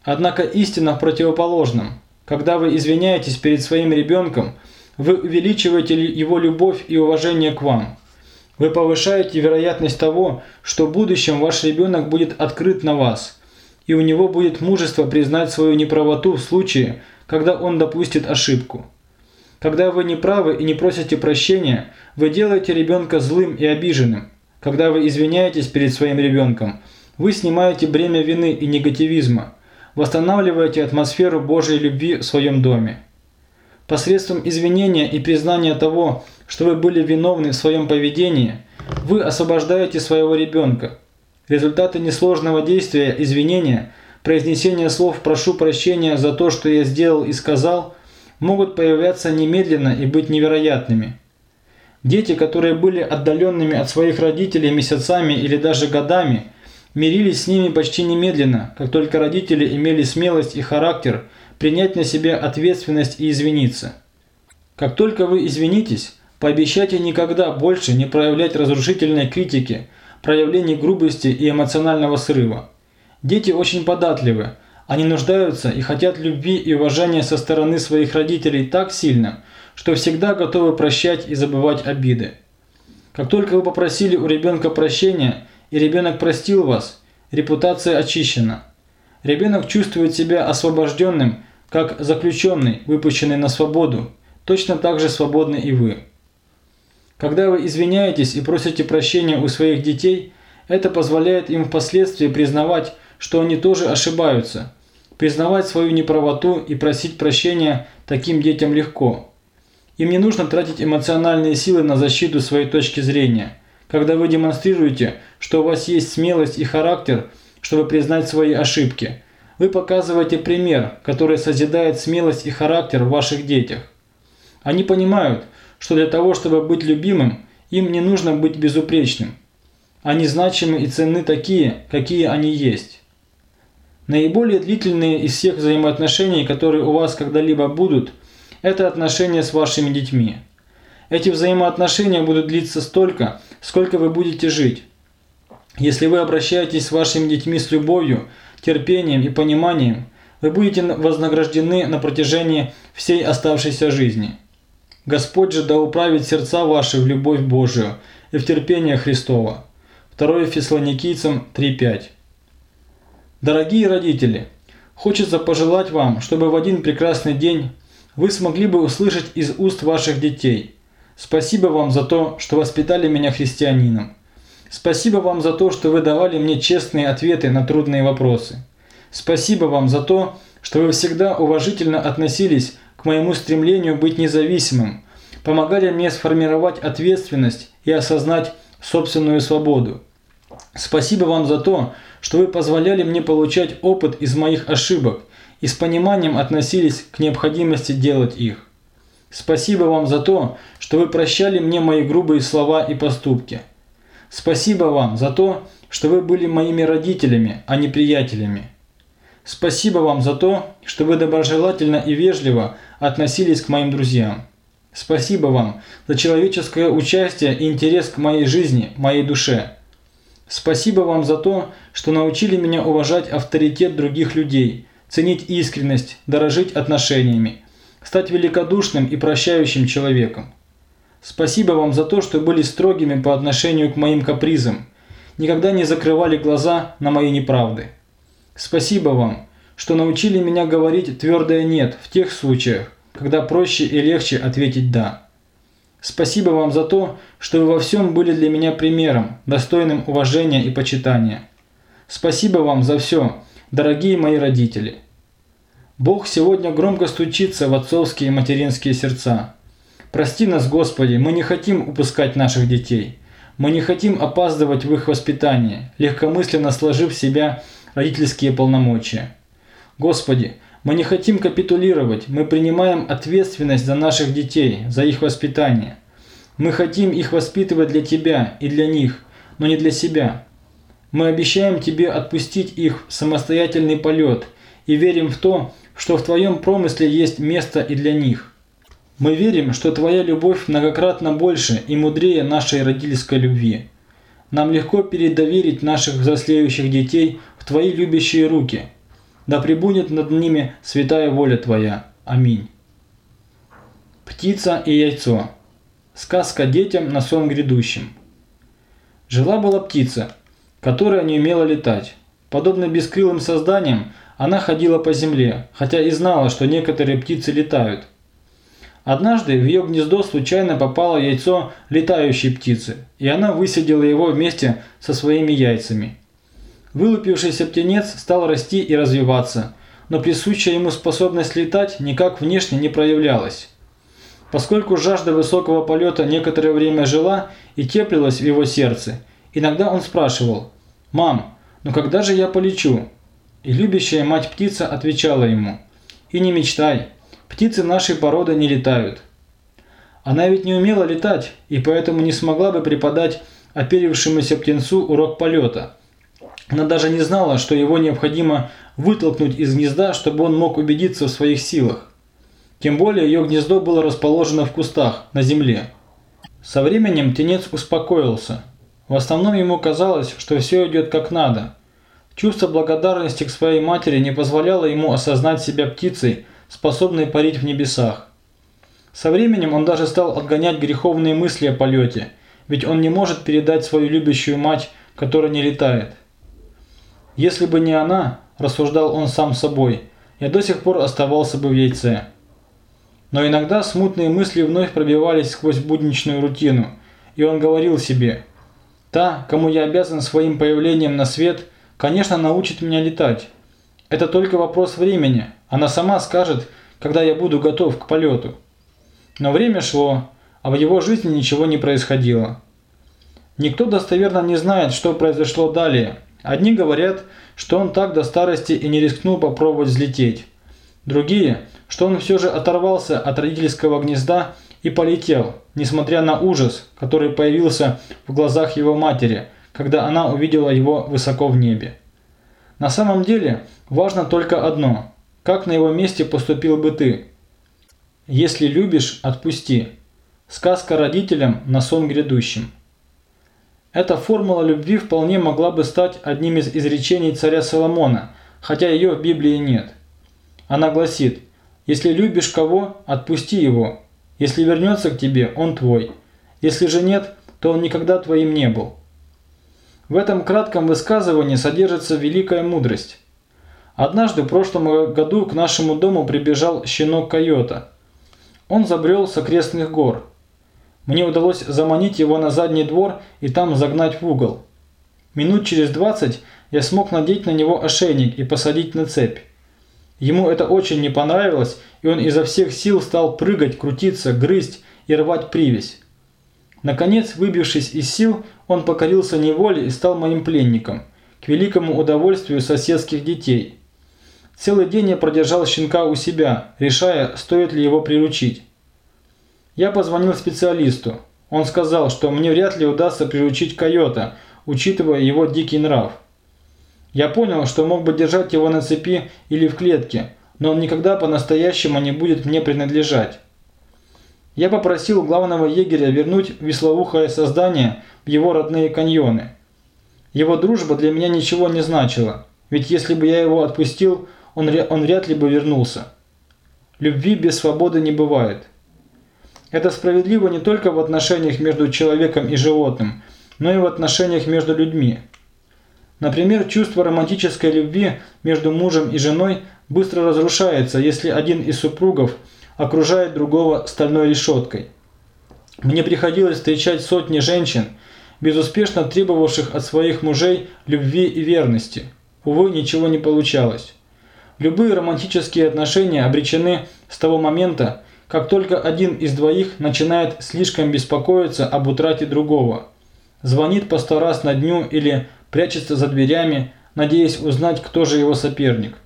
Однако истина в противоположном. Когда вы извиняетесь перед своим ребенком, вы увеличиваете его любовь и уважение к вам. Вы повышаете вероятность того, что в будущем ваш ребенок будет открыт на вас, и у него будет мужество признать свою неправоту в случае, когда он допустит ошибку. Когда вы не правы и не просите прощения, вы делаете ребенка злым и обиженным. Когда вы извиняетесь перед своим ребенком, вы снимаете бремя вины и негативизма, восстанавливаете атмосферу Божьей любви в своем доме. Посредством извинения и признания того, что вы были виновны в своем поведении, вы освобождаете своего ребенка. Результаты несложного действия извинения – произнесение слов «прошу прощения за то, что я сделал и сказал» могут появляться немедленно и быть невероятными. Дети, которые были отдаленными от своих родителей месяцами или даже годами, мирились с ними почти немедленно, как только родители имели смелость и характер принять на себя ответственность и извиниться. Как только вы извинитесь, пообещайте никогда больше не проявлять разрушительной критики, проявлений грубости и эмоционального срыва. Дети очень податливы. Они нуждаются и хотят любви и уважения со стороны своих родителей так сильно, что всегда готовы прощать и забывать обиды. Как только вы попросили у ребенка прощения, и ребенок простил вас, репутация очищена. Ребенок чувствует себя освобожденным, как заключенный, выпущенный на свободу. Точно так же свободны и вы. Когда вы извиняетесь и просите прощения у своих детей, это позволяет им впоследствии признавать, что они тоже ошибаются. Признавать свою неправоту и просить прощения таким детям легко. Им не нужно тратить эмоциональные силы на защиту своей точки зрения. Когда вы демонстрируете, что у вас есть смелость и характер, чтобы признать свои ошибки, вы показываете пример, который созидает смелость и характер в ваших детях. Они понимают, что для того, чтобы быть любимым, им не нужно быть безупречным. Они значимы и ценны такие, какие они есть. Наиболее длительные из всех взаимоотношений, которые у вас когда-либо будут, это отношения с вашими детьми. Эти взаимоотношения будут длиться столько, сколько вы будете жить. Если вы обращаетесь с вашими детьми с любовью, терпением и пониманием, вы будете вознаграждены на протяжении всей оставшейся жизни. Господь же да управит сердца ваши в любовь Божию и в терпение Христова. 2 Фессалоникийцам 3.5 Дорогие родители, хочется пожелать вам, чтобы в один прекрасный день вы смогли бы услышать из уст ваших детей «Спасибо вам за то, что воспитали меня христианином». Спасибо вам за то, что вы давали мне честные ответы на трудные вопросы. Спасибо вам за то, что вы всегда уважительно относились моему стремлению быть независимым, помогали мне сформировать ответственность и осознать собственную свободу. Спасибо вам за то, что вы позволяли мне получать опыт из моих ошибок и с пониманием относились к необходимости делать их. Спасибо вам за то, что вы прощали мне мои грубые слова и поступки. Спасибо вам за то, что вы были моими родителями, а не приятелями. Спасибо вам за то, что вы доброжелательно и вежливо относились к моим друзьям. Спасибо вам за человеческое участие и интерес к моей жизни, моей душе. Спасибо вам за то, что научили меня уважать авторитет других людей, ценить искренность, дорожить отношениями, стать великодушным и прощающим человеком. Спасибо вам за то, что были строгими по отношению к моим капризам, никогда не закрывали глаза на мои неправды. Спасибо вам, что научили меня говорить твердое «нет» в тех случаях, когда проще и легче ответить «да». Спасибо вам за то, что вы во всем были для меня примером, достойным уважения и почитания. Спасибо вам за все, дорогие мои родители. Бог сегодня громко стучится в отцовские и материнские сердца. Прости нас, Господи, мы не хотим упускать наших детей. Мы не хотим опаздывать в их воспитание, легкомысленно сложив в себя родительские полномочия. Господи, мы не хотим капитулировать, мы принимаем ответственность за наших детей, за их воспитание. Мы хотим их воспитывать для Тебя и для них, но не для себя. Мы обещаем Тебе отпустить их в самостоятельный полет и верим в то, что в Твоем промысле есть место и для них. Мы верим, что Твоя любовь многократно больше и мудрее нашей родительской любви. Нам легко передоверить наших взрослеющих детей Твои любящие руки. Да пребудет над ними святая воля Твоя. Аминь. Птица и яйцо. Сказка детям на сон грядущим. Жила-была птица, которая не умела летать. Подобно бескрылым созданиям, она ходила по земле, хотя и знала, что некоторые птицы летают. Однажды в ее гнездо случайно попало яйцо летающей птицы, и она высадила его вместе со своими яйцами. Вылупившийся птенец стал расти и развиваться, но присущая ему способность летать никак внешне не проявлялась. Поскольку жажда высокого полета некоторое время жила и теплилась в его сердце, иногда он спрашивал «Мам, ну когда же я полечу?» И любящая мать-птица отвечала ему, «И не мечтай, птицы нашей породы не летают». Она ведь не умела летать, и поэтому не смогла бы преподать оперившемуся птенцу урок полета. Она даже не знала, что его необходимо вытолкнуть из гнезда, чтобы он мог убедиться в своих силах. Тем более ее гнездо было расположено в кустах, на земле. Со временем птенец успокоился. В основном ему казалось, что все идет как надо – Чувство благодарности к своей матери не позволяло ему осознать себя птицей, способной парить в небесах. Со временем он даже стал отгонять греховные мысли о полете, ведь он не может передать свою любящую мать, которая не летает. «Если бы не она», – рассуждал он сам собой, – «я до сих пор оставался бы в яйце». Но иногда смутные мысли вновь пробивались сквозь будничную рутину, и он говорил себе «Та, кому я обязан своим появлением на свет – конечно, научит меня летать. Это только вопрос времени. Она сама скажет, когда я буду готов к полету. Но время шло, а в его жизни ничего не происходило. Никто достоверно не знает, что произошло далее. Одни говорят, что он так до старости и не рискнул попробовать взлететь. Другие, что он все же оторвался от родительского гнезда и полетел, несмотря на ужас, который появился в глазах его матери – когда она увидела его высоко в небе. На самом деле важно только одно – как на его месте поступил бы ты. Если любишь, отпусти. Сказка родителям на сон грядущим. Эта формула любви вполне могла бы стать одним из изречений царя Соломона, хотя ее в Библии нет. Она гласит «Если любишь кого, отпусти его. Если вернется к тебе, он твой. Если же нет, то он никогда твоим не был». В этом кратком высказывании содержится великая мудрость. Однажды в прошлом году к нашему дому прибежал щенок койота. Он забрел с окрестных гор. Мне удалось заманить его на задний двор и там загнать в угол. Минут через 20 я смог надеть на него ошейник и посадить на цепь. Ему это очень не понравилось, и он изо всех сил стал прыгать, крутиться, грызть и рвать привязь. Наконец, выбившись из сил, он покорился неволе и стал моим пленником, к великому удовольствию соседских детей. Целый день я продержал щенка у себя, решая, стоит ли его приручить. Я позвонил специалисту. Он сказал, что мне вряд ли удастся приручить койота, учитывая его дикий нрав. Я понял, что мог бы держать его на цепи или в клетке, но он никогда по-настоящему не будет мне принадлежать. Я попросил главного егеря вернуть веслоухое создание в его родные каньоны. Его дружба для меня ничего не значила, ведь если бы я его отпустил, он, он вряд ли бы вернулся. Любви без свободы не бывает. Это справедливо не только в отношениях между человеком и животным, но и в отношениях между людьми. Например, чувство романтической любви между мужем и женой быстро разрушается, если один из супругов окружает другого стальной решеткой. Мне приходилось встречать сотни женщин, безуспешно требовавших от своих мужей любви и верности. Увы, ничего не получалось. Любые романтические отношения обречены с того момента, как только один из двоих начинает слишком беспокоиться об утрате другого. Звонит по сто раз на дню или прячется за дверями, надеясь узнать, кто же его соперник.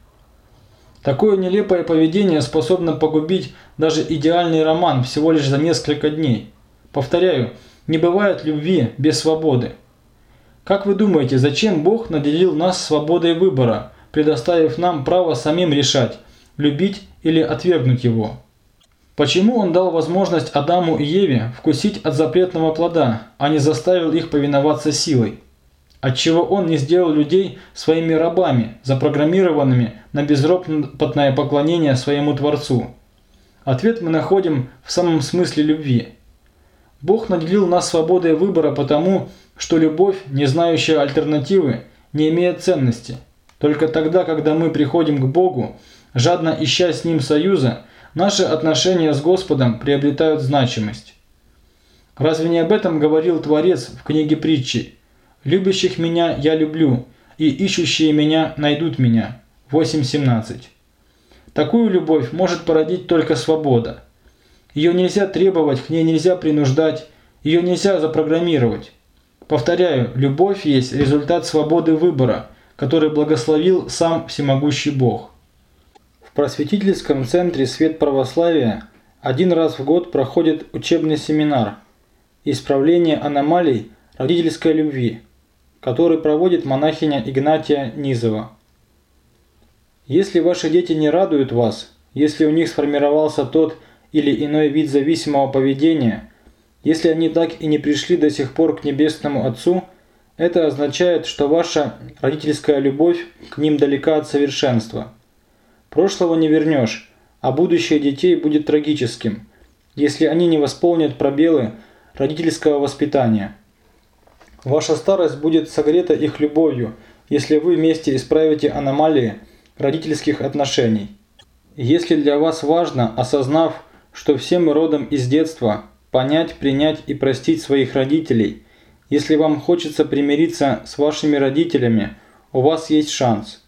Такое нелепое поведение способно погубить даже идеальный роман всего лишь за несколько дней. Повторяю, не бывает любви без свободы. Как вы думаете, зачем Бог наделил нас свободой выбора, предоставив нам право самим решать, любить или отвергнуть его? Почему Он дал возможность Адаму и Еве вкусить от запретного плода, а не заставил их повиноваться силой? Отчего он не сделал людей своими рабами, запрограммированными на безропотное поклонение своему Творцу? Ответ мы находим в самом смысле любви. Бог наделил нас свободой выбора потому, что любовь, не знающая альтернативы, не имеет ценности. Только тогда, когда мы приходим к Богу, жадно ища с Ним союза, наши отношения с Господом приобретают значимость. Разве не об этом говорил Творец в книге притчи Любящих меня я люблю, и ищущие меня найдут меня. 8.17. Такую любовь может породить только свобода. Ее нельзя требовать, к ней нельзя принуждать, ее нельзя запрограммировать. Повторяю, любовь есть результат свободы выбора, который благословил сам всемогущий Бог. В просветительском центре «Свет православия» один раз в год проходит учебный семинар «Исправление аномалий родительской любви», который проводит монахиня Игнатия Низова. Если ваши дети не радуют вас, если у них сформировался тот или иной вид зависимого поведения, если они так и не пришли до сих пор к Небесному Отцу, это означает, что ваша родительская любовь к ним далека от совершенства. Прошлого не вернешь, а будущее детей будет трагическим, если они не восполнят пробелы родительского воспитания. Ваша старость будет согрета их любовью, если вы вместе исправите аномалии родительских отношений. Если для вас важно, осознав, что все мы родом из детства, понять, принять и простить своих родителей, если вам хочется примириться с вашими родителями, у вас есть шанс.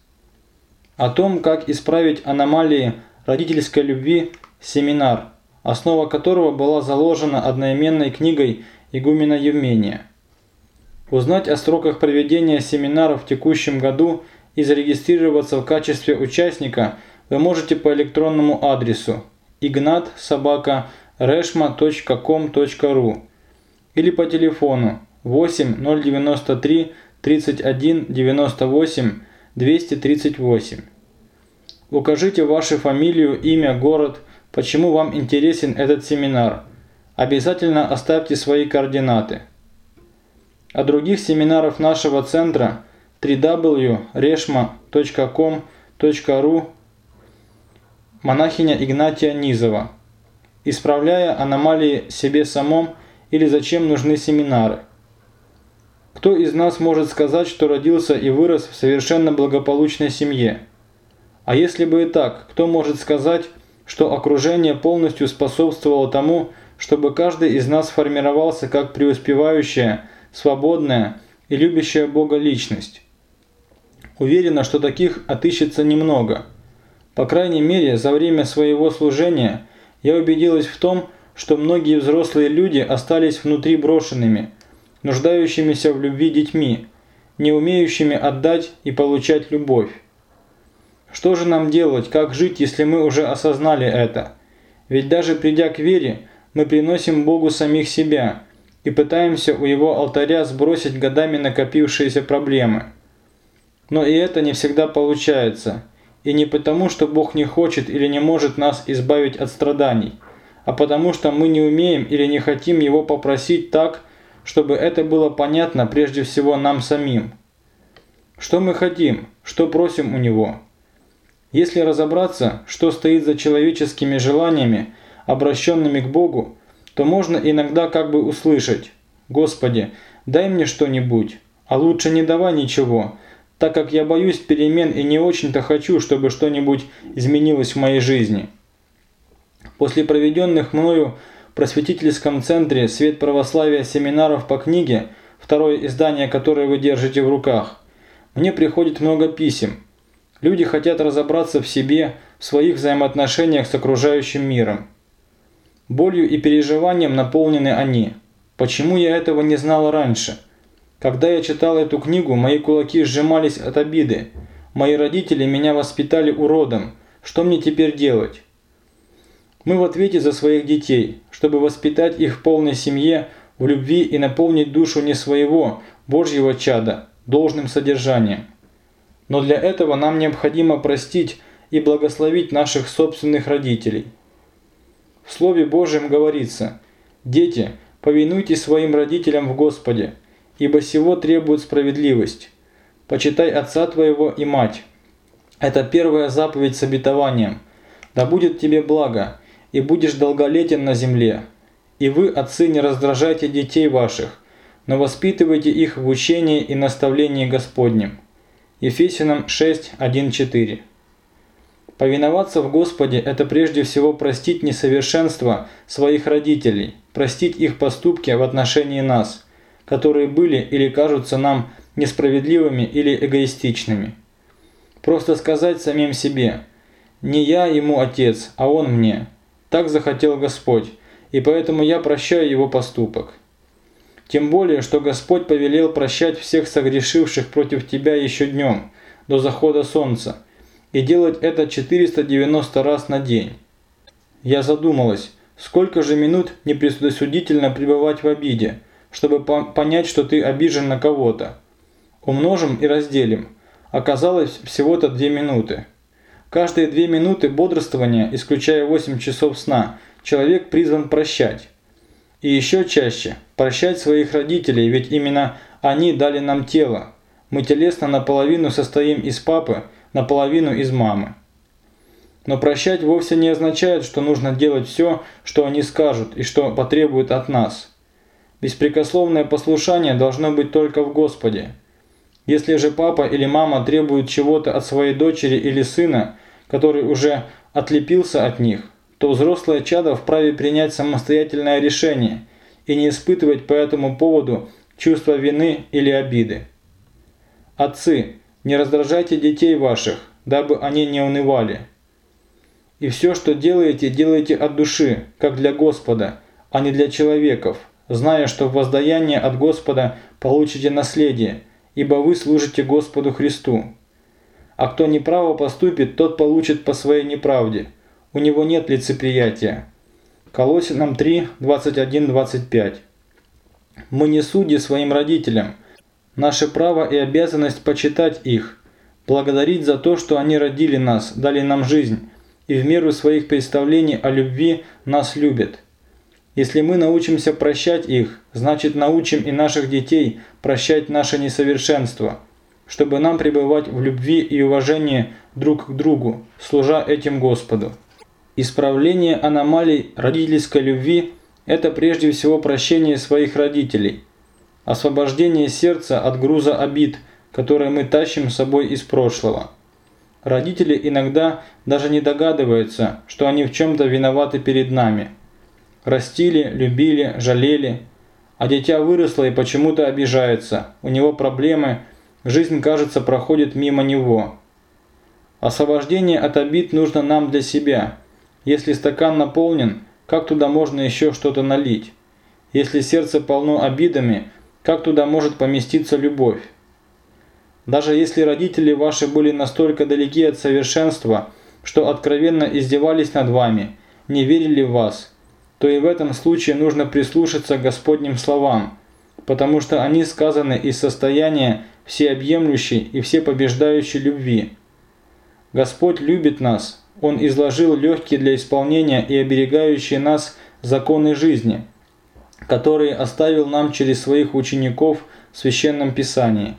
О том, как исправить аномалии родительской любви, семинар, основа которого была заложена одноименной книгой игумена Евмения. Узнать о сроках проведения семинаров в текущем году и зарегистрироваться в качестве участника вы можете по электронному адресу ignat.sobaka.reshma.com.ru или по телефону 8 093 31 98 238. Укажите вашу фамилию, имя, город, почему вам интересен этот семинар. Обязательно оставьте свои координаты. О других семинарах нашего центра www.reshma.com.ru Монахиня Игнатия Низова. Исправляя аномалии себе самом или зачем нужны семинары. Кто из нас может сказать, что родился и вырос в совершенно благополучной семье? А если бы и так, кто может сказать, что окружение полностью способствовало тому, чтобы каждый из нас формировался как преуспевающая, свободная и любящая Бога личность. Уверена, что таких отыщется немного. По крайней мере, за время своего служения я убедилась в том, что многие взрослые люди остались внутри брошенными, нуждающимися в любви детьми, не умеющими отдать и получать любовь. Что же нам делать, как жить, если мы уже осознали это? Ведь даже придя к вере, мы приносим Богу самих себя и пытаемся у Его алтаря сбросить годами накопившиеся проблемы. Но и это не всегда получается. И не потому, что Бог не хочет или не может нас избавить от страданий, а потому что мы не умеем или не хотим Его попросить так, чтобы это было понятно прежде всего нам самим. Что мы хотим, что просим у Него. Если разобраться, что стоит за человеческими желаниями, обращенными к Богу, то можно иногда как бы услышать «Господи, дай мне что-нибудь, а лучше не давай ничего, так как я боюсь перемен и не очень-то хочу, чтобы что-нибудь изменилось в моей жизни». После проведенных мною просветительском центре «Свет православия» семинаров по книге, второе издание которое вы держите в руках, мне приходит много писем. Люди хотят разобраться в себе, в своих взаимоотношениях с окружающим миром. Болью и переживанием наполнены они. Почему я этого не знала раньше? Когда я читал эту книгу, мои кулаки сжимались от обиды. Мои родители меня воспитали уродом. Что мне теперь делать? Мы в ответе за своих детей, чтобы воспитать их в полной семье, в любви и наполнить душу не своего, Божьего чада, должным содержанием. Но для этого нам необходимо простить и благословить наших собственных родителей. В Слове Божьем говорится «Дети, повинуйтесь своим родителям в Господе, ибо сего требует справедливость. Почитай отца твоего и мать». Это первая заповедь с обетованием. «Да будет тебе благо, и будешь долголетен на земле. И вы, отцы, не раздражайте детей ваших, но воспитывайте их в учении и наставлении Господнем». Ефесянам 6, 1, 4. Повиноваться в Господе – это прежде всего простить несовершенство своих родителей, простить их поступки в отношении нас, которые были или кажутся нам несправедливыми или эгоистичными. Просто сказать самим себе «Не я ему отец, а он мне. Так захотел Господь, и поэтому я прощаю его поступок». Тем более, что Господь повелел прощать всех согрешивших против тебя еще днем, до захода солнца – и делать это 490 раз на день. Я задумалась, сколько же минут непредсудительно пребывать в обиде, чтобы понять, что ты обижен на кого-то. Умножим и разделим. Оказалось всего-то 2 минуты. Каждые 2 минуты бодрствования, исключая 8 часов сна, человек призван прощать. И еще чаще прощать своих родителей, ведь именно они дали нам тело. Мы телесно наполовину состоим из папы, наполовину из мамы. Но прощать вовсе не означает, что нужно делать все, что они скажут и что потребуют от нас. Беспрекословное послушание должно быть только в Господе. Если же папа или мама требуют чего-то от своей дочери или сына, который уже отлепился от них, то взрослое чадо вправе принять самостоятельное решение и не испытывать по этому поводу чувства вины или обиды. Отцы, не раздражайте детей ваших, дабы они не унывали. И все, что делаете, делайте от души, как для Господа, а не для человеков, зная, что в воздаяние от Господа получите наследие, ибо вы служите Господу Христу. А кто неправо поступит, тот получит по своей неправде. У него нет лицеприятия. Колосинам 3, 21-25. Мы не судьи своим родителям, Наше право и обязанность почитать их, благодарить за то, что они родили нас, дали нам жизнь, и в меру своих представлений о любви нас любят. Если мы научимся прощать их, значит научим и наших детей прощать наше несовершенство, чтобы нам пребывать в любви и уважении друг к другу, служа этим Господу. Исправление аномалий родительской любви – это прежде всего прощение своих родителей – Освобождение сердца от груза обид, которые мы тащим с собой из прошлого. Родители иногда даже не догадываются, что они в чем-то виноваты перед нами. Растили, любили, жалели. А дитя выросло и почему-то обижается. У него проблемы, жизнь, кажется, проходит мимо него. Освобождение от обид нужно нам для себя. Если стакан наполнен, как туда можно еще что-то налить? Если сердце полно обидами, как туда может поместиться любовь? Даже если родители ваши были настолько далеки от совершенства, что откровенно издевались над вами, не верили в вас, то и в этом случае нужно прислушаться к Господним словам, потому что они сказаны из состояния всеобъемлющей и всепобеждающей любви. Господь любит нас, Он изложил легкие для исполнения и оберегающие нас законы жизни, которые оставил нам через своих учеников в Священном Писании.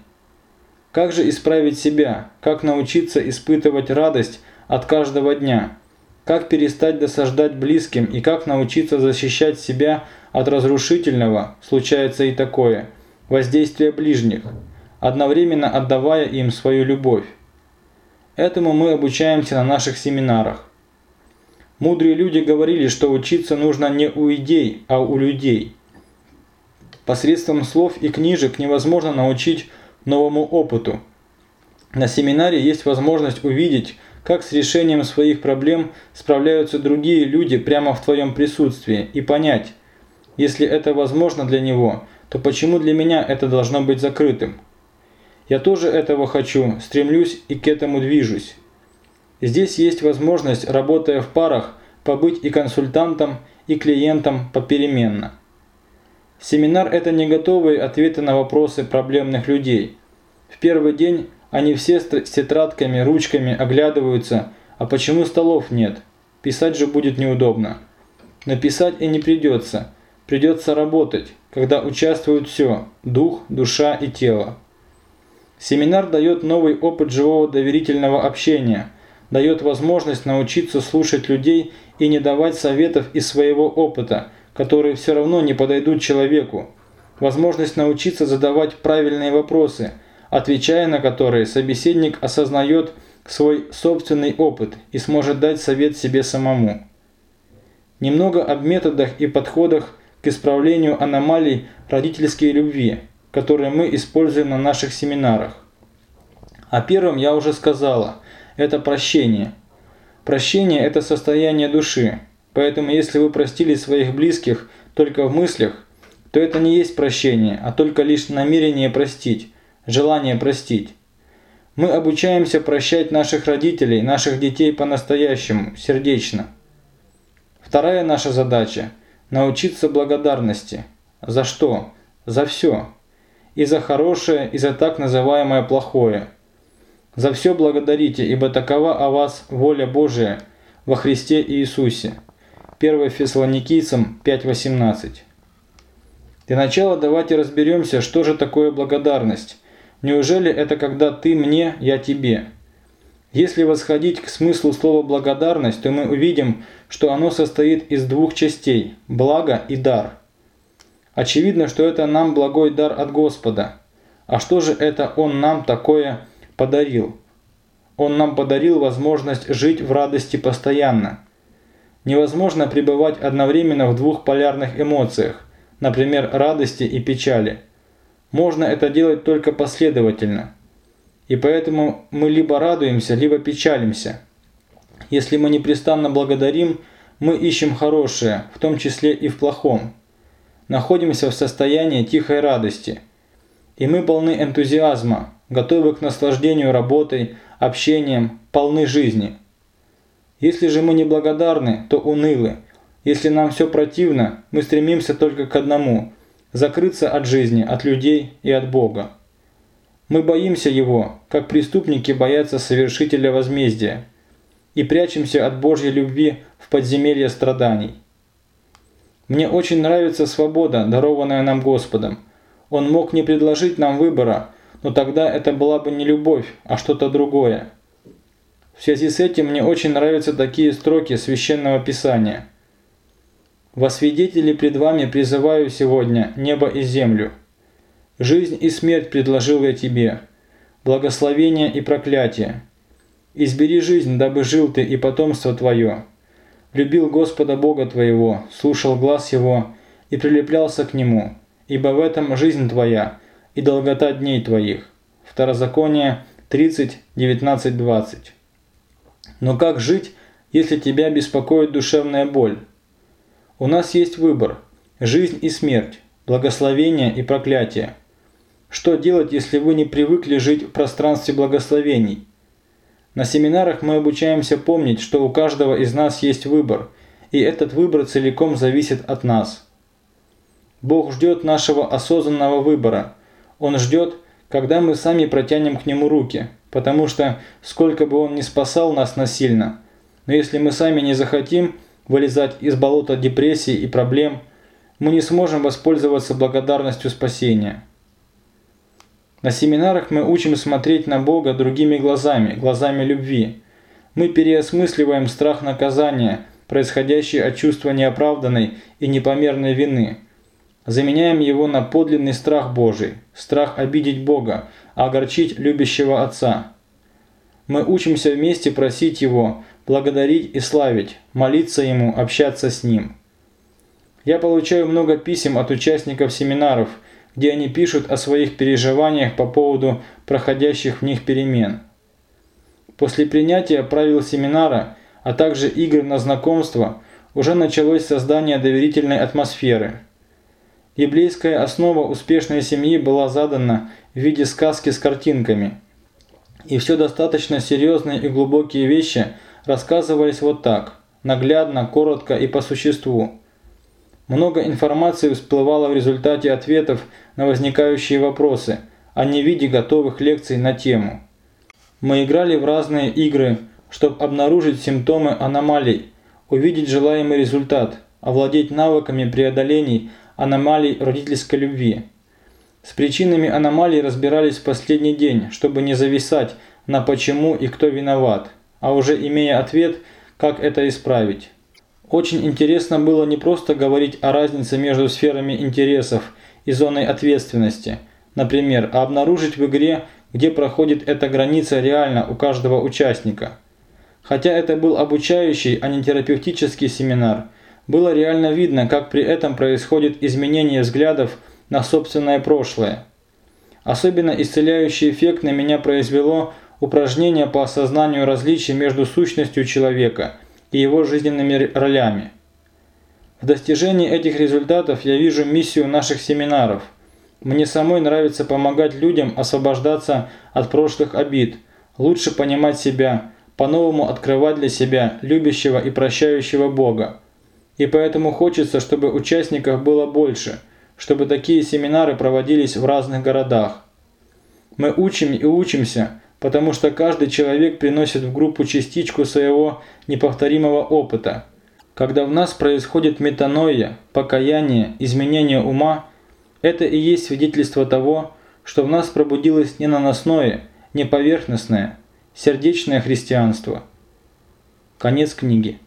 Как же исправить себя? Как научиться испытывать радость от каждого дня? Как перестать досаждать близким и как научиться защищать себя от разрушительного, случается и такое, воздействия ближних, одновременно отдавая им свою любовь? Этому мы обучаемся на наших семинарах. Мудрые люди говорили, что учиться нужно не у идей, а у людей. Посредством слов и книжек невозможно научить новому опыту. На семинаре есть возможность увидеть, как с решением своих проблем справляются другие люди прямо в твоем присутствии и понять, если это возможно для него, то почему для меня это должно быть закрытым? Я тоже этого хочу, стремлюсь и к этому движусь. Здесь есть возможность, работая в парах, побыть и консультантом, и клиентом попеременно. Семинар – это не готовые ответы на вопросы проблемных людей. В первый день они все с тетрадками, ручками оглядываются, а почему столов нет? Писать же будет неудобно. Написать и не придется. Придется работать, когда участвуют все – дух, душа и тело. Семинар дает новый опыт живого доверительного общения, дает возможность научиться слушать людей и не давать советов из своего опыта – которые все равно не подойдут человеку, возможность научиться задавать правильные вопросы, отвечая на которые собеседник осознает свой собственный опыт и сможет дать совет себе самому. Немного об методах и подходах к исправлению аномалий родительской любви, которые мы используем на наших семинарах. О первом я уже сказала – это прощение. Прощение – это состояние души, Поэтому если вы простили своих близких только в мыслях, то это не есть прощение, а только лишь намерение простить, желание простить. Мы обучаемся прощать наших родителей, наших детей по-настоящему, сердечно. Вторая наша задача – научиться благодарности. За что? За все. И за хорошее, и за так называемое плохое. За все благодарите, ибо такова о вас воля Божия во Христе Иисусе. 1 Фессалоникийцам 5.18. Для начала давайте разберемся, что же такое благодарность. Неужели это когда ты мне, я тебе? Если восходить к смыслу слова «благодарность», то мы увидим, что оно состоит из двух частей – благо и дар. Очевидно, что это нам благой дар от Господа. А что же это Он нам такое подарил? Он нам подарил возможность жить в радости постоянно – Невозможно пребывать одновременно в двух полярных эмоциях, например, радости и печали. Можно это делать только последовательно. И поэтому мы либо радуемся, либо печалимся. Если мы непрестанно благодарим, мы ищем хорошее, в том числе и в плохом. Находимся в состоянии тихой радости. И мы полны энтузиазма, готовы к наслаждению работой, общением, полны жизни. Если же мы неблагодарны, то унылы. Если нам все противно, мы стремимся только к одному – закрыться от жизни, от людей и от Бога. Мы боимся Его, как преступники боятся совершителя возмездия, и прячемся от Божьей любви в подземелье страданий. Мне очень нравится свобода, дарованная нам Господом. Он мог не предложить нам выбора, но тогда это была бы не любовь, а что-то другое. В связи с этим мне очень нравятся такие строки Священного Писания. «Во свидетели пред вами призываю сегодня небо и землю. Жизнь и смерть предложил я тебе, благословение и проклятие. Избери жизнь, дабы жил ты и потомство твое. Любил Господа Бога твоего, слушал глаз Его и прилеплялся к Нему, ибо в этом жизнь твоя и долгота дней твоих». Второзаконие 30, 19, 20. Но как жить, если тебя беспокоит душевная боль? У нас есть выбор – жизнь и смерть, благословение и проклятие. Что делать, если вы не привыкли жить в пространстве благословений? На семинарах мы обучаемся помнить, что у каждого из нас есть выбор, и этот выбор целиком зависит от нас. Бог ждет нашего осознанного выбора. Он ждет, когда мы сами протянем к Нему руки, потому что сколько бы Он ни спасал нас насильно, но если мы сами не захотим вылезать из болота депрессии и проблем, мы не сможем воспользоваться благодарностью спасения. На семинарах мы учим смотреть на Бога другими глазами, глазами любви. Мы переосмысливаем страх наказания, происходящий от чувства неоправданной и непомерной вины – Заменяем его на подлинный страх Божий, страх обидеть Бога, огорчить любящего Отца. Мы учимся вместе просить Его, благодарить и славить, молиться Ему, общаться с Ним. Я получаю много писем от участников семинаров, где они пишут о своих переживаниях по поводу проходящих в них перемен. После принятия правил семинара, а также игр на знакомство, уже началось создание доверительной атмосферы – Библейская основа успешной семьи была задана в виде сказки с картинками. И все достаточно серьезные и глубокие вещи рассказывались вот так, наглядно, коротко и по существу. Много информации всплывало в результате ответов на возникающие вопросы, а не в виде готовых лекций на тему. Мы играли в разные игры, чтобы обнаружить симптомы аномалий, увидеть желаемый результат, овладеть навыками преодолений – аномалий родительской любви. С причинами аномалий разбирались в последний день, чтобы не зависать на почему и кто виноват, а уже имея ответ, как это исправить. Очень интересно было не просто говорить о разнице между сферами интересов и зоной ответственности, например, а обнаружить в игре, где проходит эта граница реально у каждого участника. Хотя это был обучающий, а не терапевтический семинар, было реально видно, как при этом происходит изменение взглядов на собственное прошлое. Особенно исцеляющий эффект на меня произвело упражнение по осознанию различий между сущностью человека и его жизненными ролями. В достижении этих результатов я вижу миссию наших семинаров. Мне самой нравится помогать людям освобождаться от прошлых обид, лучше понимать себя, по-новому открывать для себя любящего и прощающего Бога, и поэтому хочется, чтобы участников было больше, чтобы такие семинары проводились в разных городах. Мы учим и учимся, потому что каждый человек приносит в группу частичку своего неповторимого опыта. Когда в нас происходит метаноия, покаяние, изменение ума, это и есть свидетельство того, что в нас пробудилось не наносное, не поверхностное, сердечное христианство. Конец книги.